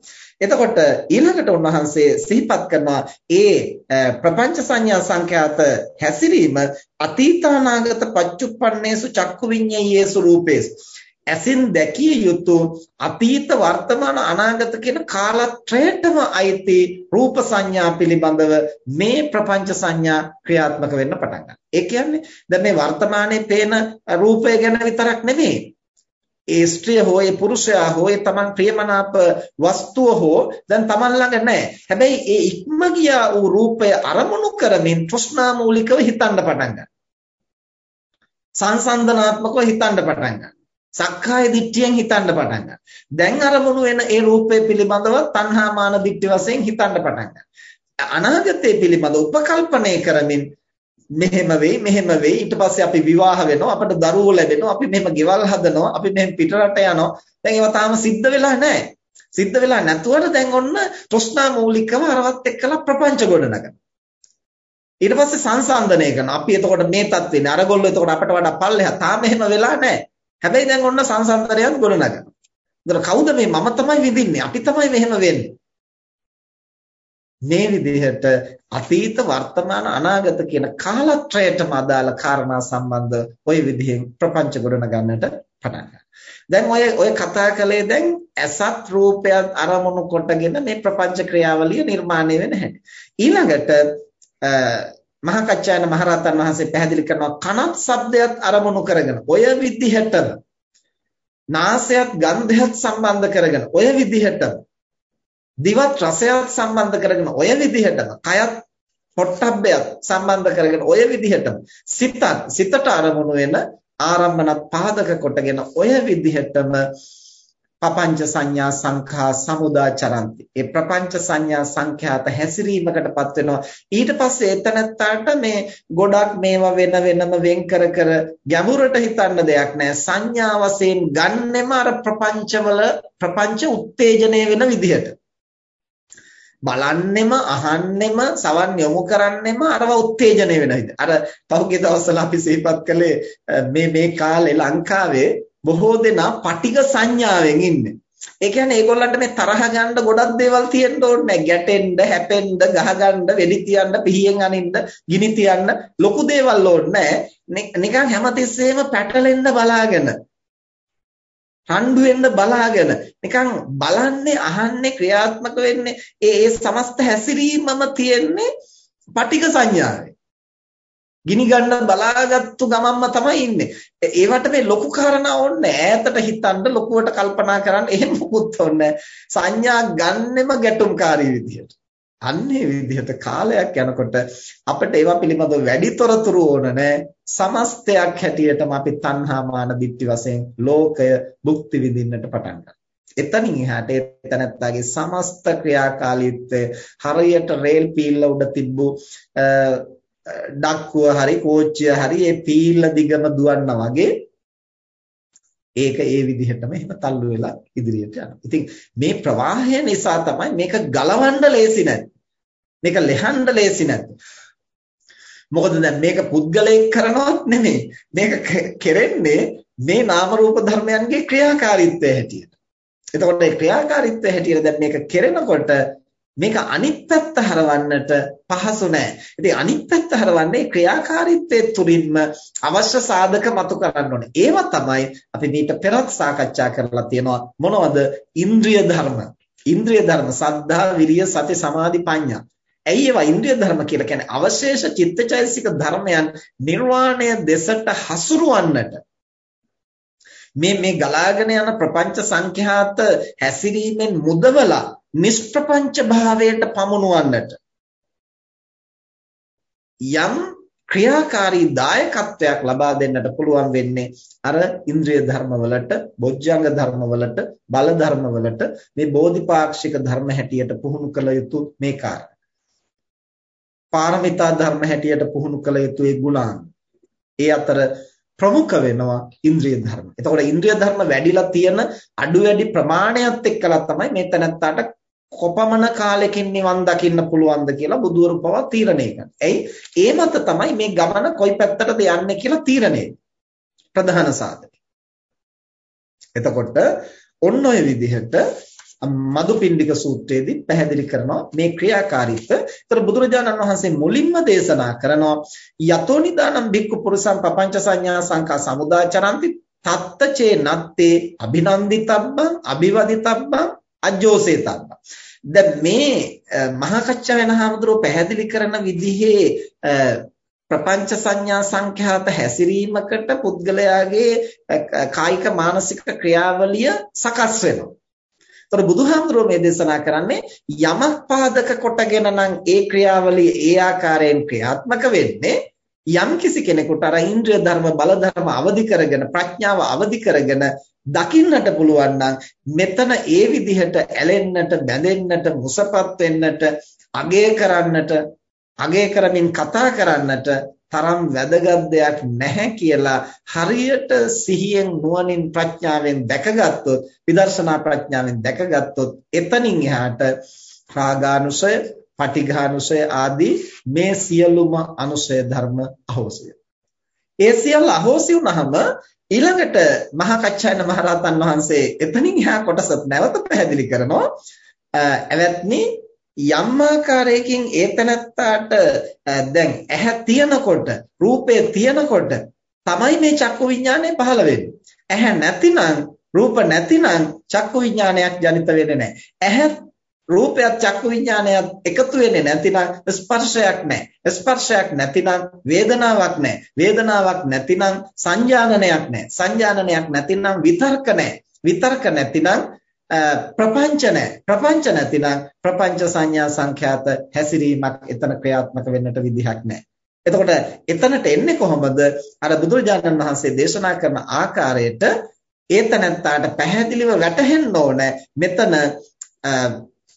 එතකොට ඊළඟට උන්වහන්සේ සිහිපත් කරනවා ඒ ප්‍රපංච සංඥා සංඛ්‍යාත හැසිරීම අතීතානාගත පච්චුප්පන්නේසු චක්කු විඤ්ඤේයේසු රූපේසු ඇසින් දැකිය යුතු අතීත වර්තමාන අනාගත කියන කාලත්‍රයටම අයිති රූප සංඥා පිළිබඳව මේ ප්‍රපංච සංඥා ක්‍රියාත්මක වෙන්න පටන් ගන්නවා. ඒ කියන්නේ දැන් මේ වර්තමානයේ පේන රූපය ගැන විතරක් නෙමෙයි ඒ ස්ත්‍රිය හෝ ඒ පුරුෂයා හෝ ඒ තමන් ප්‍රියමනාප වස්තුව හෝ දැන් තමන් ළඟ නැහැ. හැබැයි ඒ ඉක්ම ගියා වූ රූපය අරමුණු කරමින් තෘෂ්ණා මූලිකව හිතන්න පටන් ගන්නවා. සංසන්දනාත්මකව හිතන්න පටන් ගන්නවා. සක්කාය දිට්ඨියෙන් හිතන්න පටන් ගන්නවා. දැන් අරමුණු වෙන ඒ රූපය පිළිබඳව තණ්හා මාන දිට්ඨි වශයෙන් හිතන්න පටන් ගන්නවා. අනාගතය පිළිබඳ උපකල්පනය කරමින් මෙහෙම වෙයි මෙහෙම වෙයි. ඊට පස්සේ අපි විවාහ වෙනවා අපට දරුවෝ ලැබෙනවා අපි මෙහෙම ගෙවල් හදනවා අපි මෙහෙම පිටරට යනවා. දැන් ඒවා තාම සිද්ධ වෙලා නැහැ. සිද්ධ වෙලා නැතුවට දැන් ඔන්න තෘෂ්ණා මූලිකව අරවත් එක්කලා ප්‍රපංච ගොඩනගන. ඊට පස්සේ සංසන්දනය කරනවා. අපි එතකොට මේ තත්ත්වෙනේ අරගොල්ලෝ එතකොට අපට වඩා පල්ලෙහා. තාම එහෙම වෙලා නැහැ. හැබැයි දැන් ඔන්න සංසන්දනයක් ගොඩනගනවා. එතකොට කවුද මේ? මම තමයි විඳින්නේ. අපි තමයි මෙහෙම වෙන්නේ. මේ විදිහට අතීත වර්තමාන අනාගත කියන කාලත්‍රයටම අදාළ කාරණා සම්බන්ධ ওই විදිහෙන් ප්‍රපංච ගොඩන ගන්නට පටන් දැන් ඔය ඔය කතා කළේ දැන් ඇසත් රූපයත් අරමුණු කොටගෙන මේ ප්‍රපංච ක්‍රියාවලිය නිර්මාණය වෙන හැටි. ඊළඟට මහා කච්චායන මහරහතන් වහන්සේ පැහැදිලි කරනවා කනත් ශබ්දයක් අරමුණු කරගෙන ඔය විදිහටම නාසයත් ගන්ධයත් සම්බන්ධ කරගෙන ඔය විදිහටම දිවත් රසයත් සම්බන්ධ කරගෙන ඔය විදිහටම කයත් පොට්ටබ්බයත් සම්බන්ධ කරගෙන ඔය විදිහටම සිතත් සිතට අරමුණු වෙන ආරම්භනත් පාදක කොටගෙන ඔය විදිහටම පపంచ සංඥා සංඛා සමුදා චරಂತಿ. ඒ ප්‍රපංච සංඥා සංඛ්‍යාත හැසිරීමකටපත් වෙනවා. ඊට පස්සේ එතනත්තාට මේ ගොඩක් මේවා වෙන වෙනම වෙන් කර කර ගැඹුරට හිතන්න දෙයක් නැහැ. සංඥා වශයෙන් ගන්නෙම අර ප්‍රපංචවල ප්‍රපංච උත්තේජනය වෙන විදිහට. බලන්නෙම අහන්නෙම සවන් යොමු කරන්නෙම අරව උත්තේජනය වෙන විදිහ. අර පහුගිය දවස්වල අපි සිහිපත් කළේ මේ මේ කාලේ ලංකාවේ බොහෝ දෙනා පටිග සංඥාවෙන් ඉන්නේ. ඒ කියන්නේ ඒගොල්ලන්ට මේ තරහ ගන්න ගොඩක් දේවල් තියෙන්න ඕනේ නැහැ. ගැටෙන්න, හැපෙන්න, ගහගන්න, වෙඩි තියන්න, පිහියෙන් අනින්න, ගිනි තියන්න ලොකු දේවල් ඕනේ නැහැ. නිකන් හැමතිස්සෙම පැටලෙන්න බලාගෙන රණ්ඩු වෙන්න බලාගෙන නිකන් බලන්නේ අහන්නේ ක්‍රියාත්මක වෙන්නේ ඒ ඒ සමස්ත හැසිරීමම තියෙන්නේ පටික සංඥාවේ. ගිනි ගන්න බලාගත්තු ගමන්ම තමයි ඉන්නේ. ඒවට මේ ලොකු කාරණා ඕනේ ඈතට හිතන්න ලොකුවට කල්පනා කරන්න එහෙම මොකුත් ඕනේ සංඥා ගන්නෙම ගැටුම්කාරී විදියට. අන්නේ විදිහට කාලයක් යනකොට අපිට ඒවා පිළිබඳව වැඩි තොරතුරු ඕන නැහැ. සමස්තයක් හැටියටම අපි තණ්හා මාන දිට්ඨි වශයෙන් ලෝකය භුක්ති විඳින්නට පටන් ගන්නවා. එතනින් එහාට එතනත්තාගේ සමස්ත ක්‍රියාකාරීත්වය හරියට රේල් පීල්ල උඩ තිබ්බු ඩක්කුව හරි කෝච්චිය හරි ඒ පීල්ල දිගම දුවන්නා වගේ ඒක ඒ විදිහටම එහෙම තල්ලු වෙලා ඉදිරියට යනවා. ඉතින් මේ ප්‍රවාහය නිසා තමයි මේක ගලවන්න ලේසි නැත්තේ. මේක ලෙහන්න ලේසි නැත්තේ. මොකද දැන් මේක පුද්ගලයෙක් කරනවත් නෙමෙයි. මේක කෙරෙන්නේ මේ නාම රූප ධර්මයන්ගේ ක්‍රියාකාරීත්වය හැටියට. එතකොට මේ ක්‍රියාකාරීත්වය හැටියට දැන් මේක කෙරෙනකොට මේක අනිත් පැත්ත හරවන්නට පහසු නෑ. ඉතින් අනිත් පැත්ත හරවන්නේ ක්‍රියාකාරීත්වයේ තුලින්ම අවශ්‍ය සාධක මතු කරන්න ඕනේ. ඒවා තමයි අපි මීට පෙරත් සාකච්ඡා කරලා තියෙනවා. මොනවද? ඉන්ද්‍රිය ධර්ම. ඉන්ද්‍රිය ධර්ම සද්ධා, විරිය, සති, සමාධි, ප්‍රඥා. ඇයි ඒවා ඉන්ද්‍රිය ධර්ම කියලා කියන්නේ? අවශේෂ චිත්තචෛතසික ධර්මයන් නිර්වාණය දෙසට හසුරුවන්නට මේ මේ ගලාගෙන යන ප්‍රපංච සංඛ්‍යාත හැසිරීමෙන් මුදවලා නිෂ්ප්‍රපංච භාවයට පමුණුවන්නට යම් ක්‍රියාකාරී දායකත්වයක් ලබා දෙන්නට පුළුවන් වෙන්නේ අර ඉන්ද්‍රිය ධර්මවලට, බොජ්ජංග ධර්මවලට, බල ධර්මවලට මේ බෝධිපාක්ෂික ධර්ම හැටියට පුහුණු කළ යුතු මේ කාර්ය. පාරමිතා ධර්ම හැටියට පුහුණු කළ යුතු ඒ ගුණාංග. ඒ අතර ප්‍රමුඛ වෙනවා ඉන්ද්‍රිය ධර්ම. එතකොට ඉන්ද්‍රිය ධර්ම වැඩිලා තියෙන අඩු වැඩි ප්‍රමාණයත් එක්කලා තමයි මේ තැනත්තාට කොපමණ කාලෙකින් නිවන් දකින්න පුළුවන්ද කියලා බුදුවරු පවා තීරණය කරනවා. එයි ඒ මත තමයි මේ ගමන කොයි පැත්තටද යන්නේ කියලා තීරණය ප්‍රධාන සාධකය. එතකොට ඔන්න ඔය විදිහට මදුපිණ්ඩික සූත්‍රයේදී පැහැදිලි කරනවා මේ ක්‍රියාකාරීත්වය. ඒතර බුදුරජාණන් වහන්සේ මුලින්ම දේශනා කරනවා යතෝ නිදානම් භික්ඛු පුරුසං පపంచ සංඥා සංකා සමුදාචරಂತಿ තත්ත චේ නත්තේ අභිනන්දිතබ්බං අභිවදිතබ්බං අජෝසේතබ්බං. දැන් මේ මහා කච්චායන හාමුදුරුවෝ පැහැදිලි කරන විදිහේ ප්‍රපංච සංඥා සංඛ්‍යාත හැසිරීමකට පුද්ගලයාගේ කායික මානසික ක්‍රියාවලිය සකස් වෙනවා. ඒතර බුදුහාමුදුරුවෝ මේ දේශනා කරන්නේ යමක් පාදක කොටගෙන නම් ඒ ක්‍රියාවලිය ඒ ආකාරයෙන් ක්‍රියාත්මක වෙන්නේ යම් කිසි කෙනෙකුට අර ඉන්ද්‍රිය ධර්ම බල ධර්ම අවදි කරගෙන ප්‍රඥාව අවදි කරගෙන දකින්නට පුළුවන් නම් මෙතන ඒ විදිහට ඇලෙන්නට බැඳෙන්නට මුසපත් වෙන්නට අගය කරන්නට අගය කරමින් කතා කරන්නට තරම් වැදගත් දෙයක් නැහැ කියලා හරියට සිහියෙන් නුවණින් ප්‍රඥාවෙන් දැකගත්තොත් විදර්ශනා ප්‍රඥාවෙන් දැකගත්තොත් එතනින් එහාට රාගානුසය, පටිඝානුසය ආදී මේ සියලුම අනුසය ධර්ම අහෝසිය. ඒ සියල්ල අහෝසි වුනහම ඊළඟට මහා කච්චායන මහරහතන් වහන්සේ එතනින් එහා කොටස නැවත පැහැදිලි කරනවා. එවත්නි යම් ආකාරයකින් ඒතනත්තාට දැන් ඇහැ තියනකොට රූපේ තියනකොට තමයි මේ චක්කු විඥානය පහළ වෙන්නේ. ඇහැ නැතිනම් රූප නැතිනම් චක්කු විඥානයක් ජනිත වෙන්නේ නැහැ. ඇහැ රූපයත් චක්කු විඥානයත් එකතු වෙන්නේ නැතිනම් ස්පර්ශයක් නැහැ. ස්පර්ශයක් නැතිනම් වේදනාවක් නැහැ. වේදනාවක් නැතිනම් සංජානනයක් නැහැ. සංජානනයක් නැතිනම් විතර්ක නැහැ. විතර්ක නැතිනම් ප්‍රපංච නැහැ. ප්‍රපංච නැතිනම් ප්‍රපංච සංඥා සංඛ්‍යාත හැසිරීමක් එතන ක්‍රියාත්මක වෙන්නට විදිහක් නැහැ. එතකොට එතනට එන්නේ කොහොමද? අර බුදුරජාණන් වහන්සේ දේශනා කරන ආකාරයට ඒතනත්තාට පැහැදිලිව වැටහෙන්න ඕන මෙතන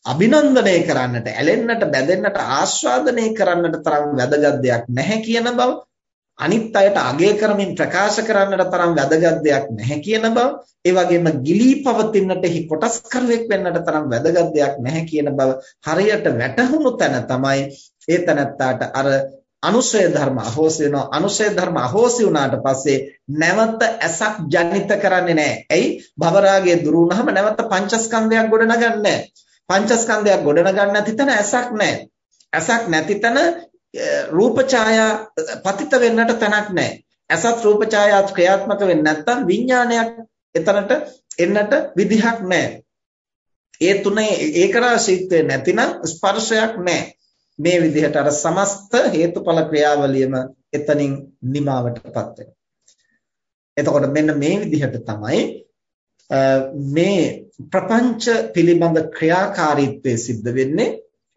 අභිනන්දනය කරන්නට, ඇලෙන්නට, බැඳෙන්නට, ආස්වාදනය කරන්නට තරම් වැදගත් දෙයක් නැහැ කියන බව අනිත් අයට අගය කරමින් ප්‍රකාශ කරන්නට තරම් වැදගත් දෙයක් නැහැ කියන බව ඒ වගේම ගිලී පවතින්නට හි කොටස්කරුවෙක් වෙන්නට තරම් වැදගත් දෙයක් නැහැ කියන බව හරියට වැටහුණු තැන තමයි ඒ තැනත්තාට අර අනුශය ධර්ම අහෝසි වෙනවා අනුශය ධර්ම අහෝසි වුණාට පස්සේ නැවත ඇසක් ජනිත කරන්නේ නැහැ. එයි භවරාගයේ දුරු වුණාම නැවත පංචස්කන්ධයක් ගොඩනගන්නේ නැහැ. පංචස්කන්ධයක් ගොඩනගන්න නැති තැන ඇසක් නැහැ. ඇසක් නැති තැන රූප ඡායා පතිත වෙන්නට තැනක් නැහැ. ඇසත් රූප ඡායාත් ක්‍රියාත්මක වෙන්නේ නැත්නම් විඥානයක් එතනට එන්නට විදිහක් නැහැ. ඒ තුනේ ඒකරාශීත්වය නැතිනම් ස්පර්ශයක් නැහැ. මේ විදිහට අර සමස්ත හේතුඵල ක්‍රියාවලියම එතනින් නිමාවටපත් වෙනවා. එතකොට මෙන්න මේ විදිහට තමයි මේ ප්‍රපංච පිළිබඳ ක්‍රියාකාරීත්වය සිද්ධ වෙන්නේ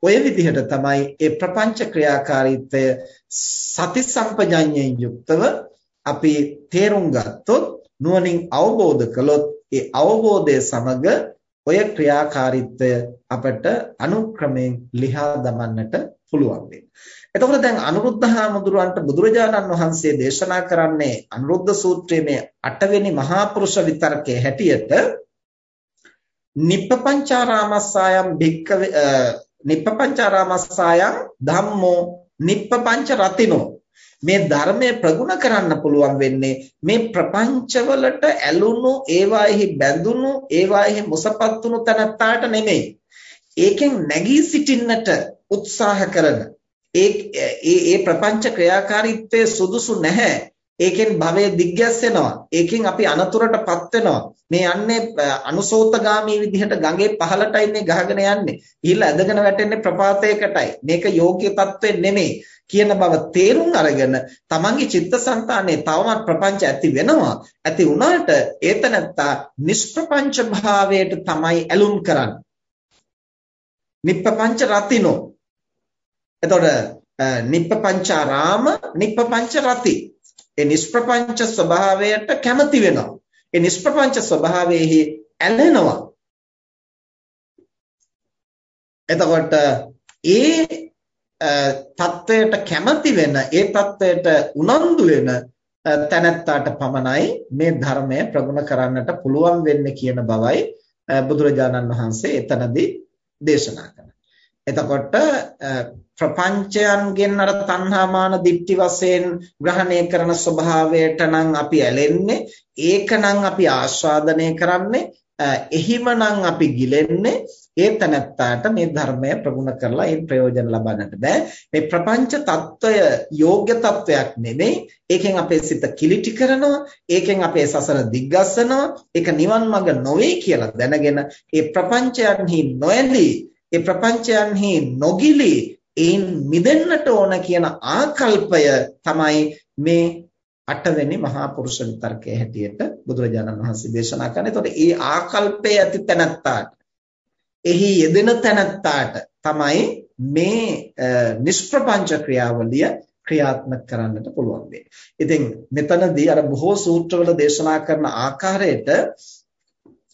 ඔය විදිහට තමයි ඒ ප්‍රපංච ක්‍රියාකාරීත්වය සති සම්පජඤ්ඤයෙන් යුක්තව අපි තේරුම් ගත්තොත් නුවණින් අවබෝධ කළොත් ඒ අවබෝධය සමග ඔය ක්‍රියාකාරීත්වය අපට අනුක්‍රමයෙන් ලිහා දමන්නට පුළුවන් වෙනවා. එතකොට දැන් අනුරුද්ධ හාමුදුරුවන්ට බුදුරජාණන් වහන්සේ දේශනා කරන්නේ අනුරුද්ධ සූත්‍රයේ මේ 8 වෙනි මහා පුරුෂ විතරකයේ හැටියට නිප්පපංචාරාමස්සායම් භික්ක නිප්පපංචාරාමස්සායම් ධම්මෝ නිප්පපංච රතිනෝ මේ ධර්මය ප්‍රගුණ කරන්න පුළුවන් වෙන්නේ මේ ප්‍රපංචවලට ඇලුණු ඒවාෙහි බැඳුණු ඒවාෙහි මුසපත් වුණු තැනත්තාට නෙමෙයි. ඒකෙන් නැගී සිටින්නට උත්සාහ කරන ඒ ඒ ප්‍රපංච ක්‍රියාකාරීත්වයේ සුදුසු නැහැ. ඒකෙන් භවය දිග්ගැස්සෙනවා. ඒකෙන් අපි අනතුරටපත් වෙනවා. මේ යන්නේ අනුසෝතගාමී විදිහට ගඟේ පහළටයි මේ ගහගෙන යන්නේ. ගිහිල්ලා ඇදගෙන වැටෙන්නේ ප්‍රපාතයකටයි. මේක යෝග්‍ය තත්ත්වෙ නෙමෙයි. කියන බව තේරුම් අරගෙන තමන්ගේ චිත්තසංතානයේ තවමත් ප්‍රපංච ඇති වෙනවා ඇති වුණාට ඒතනත්තා නිෂ්ප්‍රපංච භාවයට තමයි ඇලුම් කරන්නේ නිප්පපංච රතිනෝ එතකොට නිප්පපංචාරාම නිප්පපංච රති ඒ නිෂ්ප්‍රපංච ස්වභාවයට කැමති වෙනවා. ඒ නිෂ්ප්‍රපංච ස්වභාවයේහි ඇලෙනවා. එතකොට ඒ තත්වයට කැමති වෙන ඒ තත්වයට උනන්දු වෙන තැනැත්තාට පමණයි මේ ධර්මය ප්‍රගුණ කරන්නට පුළුවන් වෙන්නේ කියන බවයි බුදුරජාණන් වහන්සේ එතනදී දේශනා කළා. එතකොට ප්‍රපංචයන්ගෙන් අර තණ්හා මාන දික්ටි වශයෙන් ග්‍රහණය කරන ස්වභාවයට නම් අපි ඇලෙන්නේ. ඒකනම් අපි ආස්වාදනය කරන්නේ. එහිමනම් අපි ගිලෙන්නේ. ඒ තනත්තාට මේ ධර්මය ප්‍රගුණ කරලා ඒ ප්‍රයෝජන ලබන්නට බෑ. මේ ප්‍රපංච తত্ত্বය යෝග්‍ය తত্ত্বයක් නෙමෙයි. ඒකෙන් අපේ සිත කිලිටි කරනවා. ඒකෙන් අපේ සසර දිග්ගස්සනවා. ඒක නිවන් මඟ නොවේ කියලා දැනගෙන ඒ ප්‍රපංචයන්හි නොඇලී ඒ ප්‍රපංචයන්හි නොගිලී ඒන් මිදෙන්නට ඕන කියන ආකල්පය තමයි මේ අටවෙනි මහා පුරුෂ විතර්කයේ හැටියට බුදුරජාණන් වහන්සේ දේශනා කරන්නේ. එතකොට ඒ ආකල්පයේ ඇති තැනත්තාට එහි යෙදෙන තැනත්තාට තමයි මේ නිෂ්ප්‍රපංච ක්‍රියාවලිය ක්‍රියාත්මක කරන්නට පුළුවන් වෙන්නේ. ඉතින් මෙතනදී අර බොහෝ සූත්‍රවල දේශනා කරන ආකාරයට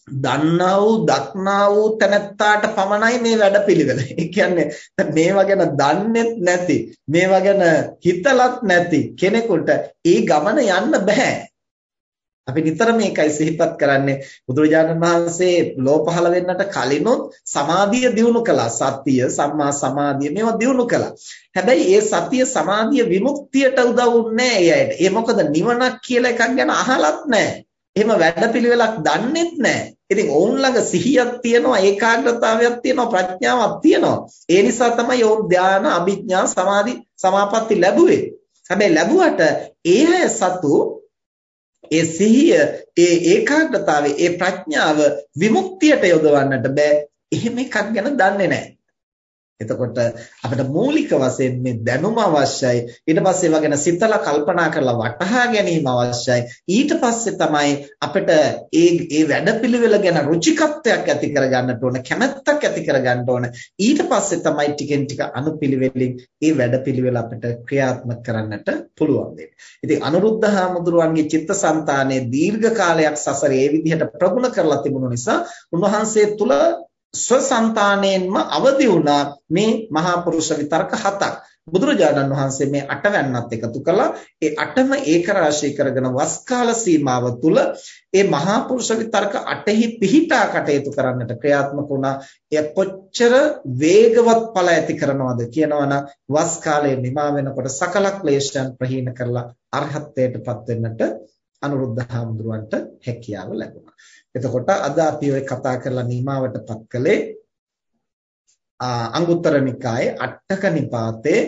දන්නා වූ දක්නා වූ තැනැත්තාට පමණයි මේ වැඩපිළිවෙල. [laughs] ඒ කියන්නේ මේවා ගැන දන්නේත් නැති, මේවා ගැන හිතලත් නැති කෙනෙකුට ඒ ගමන යන්න බෑ. අපි නිතර මේකයි සිහිපත් කරන්නේ. බුදුරජාණන් වහන්සේ ලෝ පහළ වෙන්නට කලිනුත් සමාධිය දියුණු කළා. සතිය සම්මා සමාධිය මේවා දියුණු කළා. හැබැයි ඒ සතිය සමාධිය විමුක්තියට උදව් වුන්නේ නැහැ ඒ අයට. ඒ මොකද නිවනක් කියලා එකක් ගැන අහලත් නැහැ. එහෙම වැඩපිළිවෙලක් දන්නෙත් නැහැ. ඉතින් ඔවුන් ළඟ සිහියක් තියෙනවා, ඒකාග්‍රතාවයක් තියෙනවා, ප්‍රඥාවක් තියෙනවා. ඒ නිසා තමයි ඔවුන් ධානා, අභිඥා, සමාධි, සමාපatti ලැබුවේ. හැබැයි ලැබුවට ඒ අය සතු ඒ සිහිය, ඒ ඒකාග්‍රතාවය, ඒ ප්‍රඥාව විමුක්තියට යොදවන්නට බෑ. එහෙම එකක් ගැන දන්නේ නැහැ. එතකොට අපිට මූලික වශයෙන් මේ දැනුම අවශ්‍යයි. ඊට පස්සේ ඒවා ගැන සිතලා කල්පනා කරලා වටහා ගැනීම අවශ්‍යයි. ඊට පස්සේ තමයි අපිට ඒ ඒ වැඩපිළිවෙල ගැන රුචිකත්වයක් ඇති කරගන්නට ඕන, කැමැත්තක් ඇති කරගන්න ඕන. ඊට පස්සේ තමයි ටිකෙන් ටික අනුපිළිවෙලින් ඒ වැඩපිළිවෙල අපිට ක්‍රියාත්මක කරන්නට පුළුවන් වෙන්නේ. ඉතින් අනුරුද්ධ හාමුදුරුවන්ගේ චිත්තසංතානයේ දීර්ඝ කාලයක් සසරේ ඒ විදිහට ප්‍රගුණ කරලා තිබුණු නිසා උන්වහන්සේ තුල ස්වසංතාණයෙන්ම අවදි වුණා මේ මහා පුරුෂ විතරක හතක්. බුදුරජාණන් වහන්සේ මේ අටවැන්නත් එකතු කළා. ඒ අටම ඒක රාශී කරගෙන වස් කාල සීමාව තුල ඒ මහා පුරුෂ විතරක අටෙහි පිහිටා කටයුතු කරන්නට ක්‍රියාත්මක වුණා. එය කොච්චර වේගවත් ඵල ඇති කරනවද කියනවනම් වස් කාලයේ නිමා වෙනකොට සකල ක්ලේශයන් ප්‍රහීන කරලා අරහත්ත්වයටපත් වෙන්නට අනුරුද්ධ හාමුදුරුවන්ට හැකියාව ලැබුණා. එතකොට අද අපි ඔය කතා කරලා නිමාවටපත් කළේ අංගුත්තර නිකායේ අටක නිපාතේ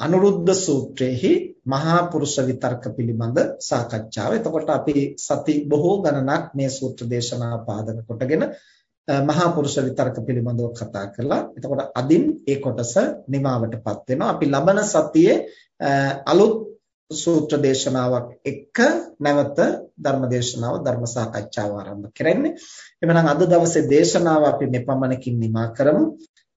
අනුරුද්ධ සූත්‍රයේහි මහා පුරුෂ විතර්ක පිළිබඳ සාකච්ඡාව. එතකොට අපි සති බොහෝ ගණනක් මේ සූත්‍ර දේශනාව පාදක කොටගෙන මහා පුරුෂ විතර්ක පිළිබඳව කතා කළා. එතකොට අදින් ඒ කොටස නිමාවටපත් වෙනවා. අපි ලබන සතියේ අලුත් සූත්‍ර දේශනාවක් එක්ක නැවත ධර්ම දේශනාව ධර්ම සාකච්ඡාව ආරම්භ කරන්නේ. එhmenan අද දවසේ දේශනාව අපි මෙපමණකින් නිමා කරමු.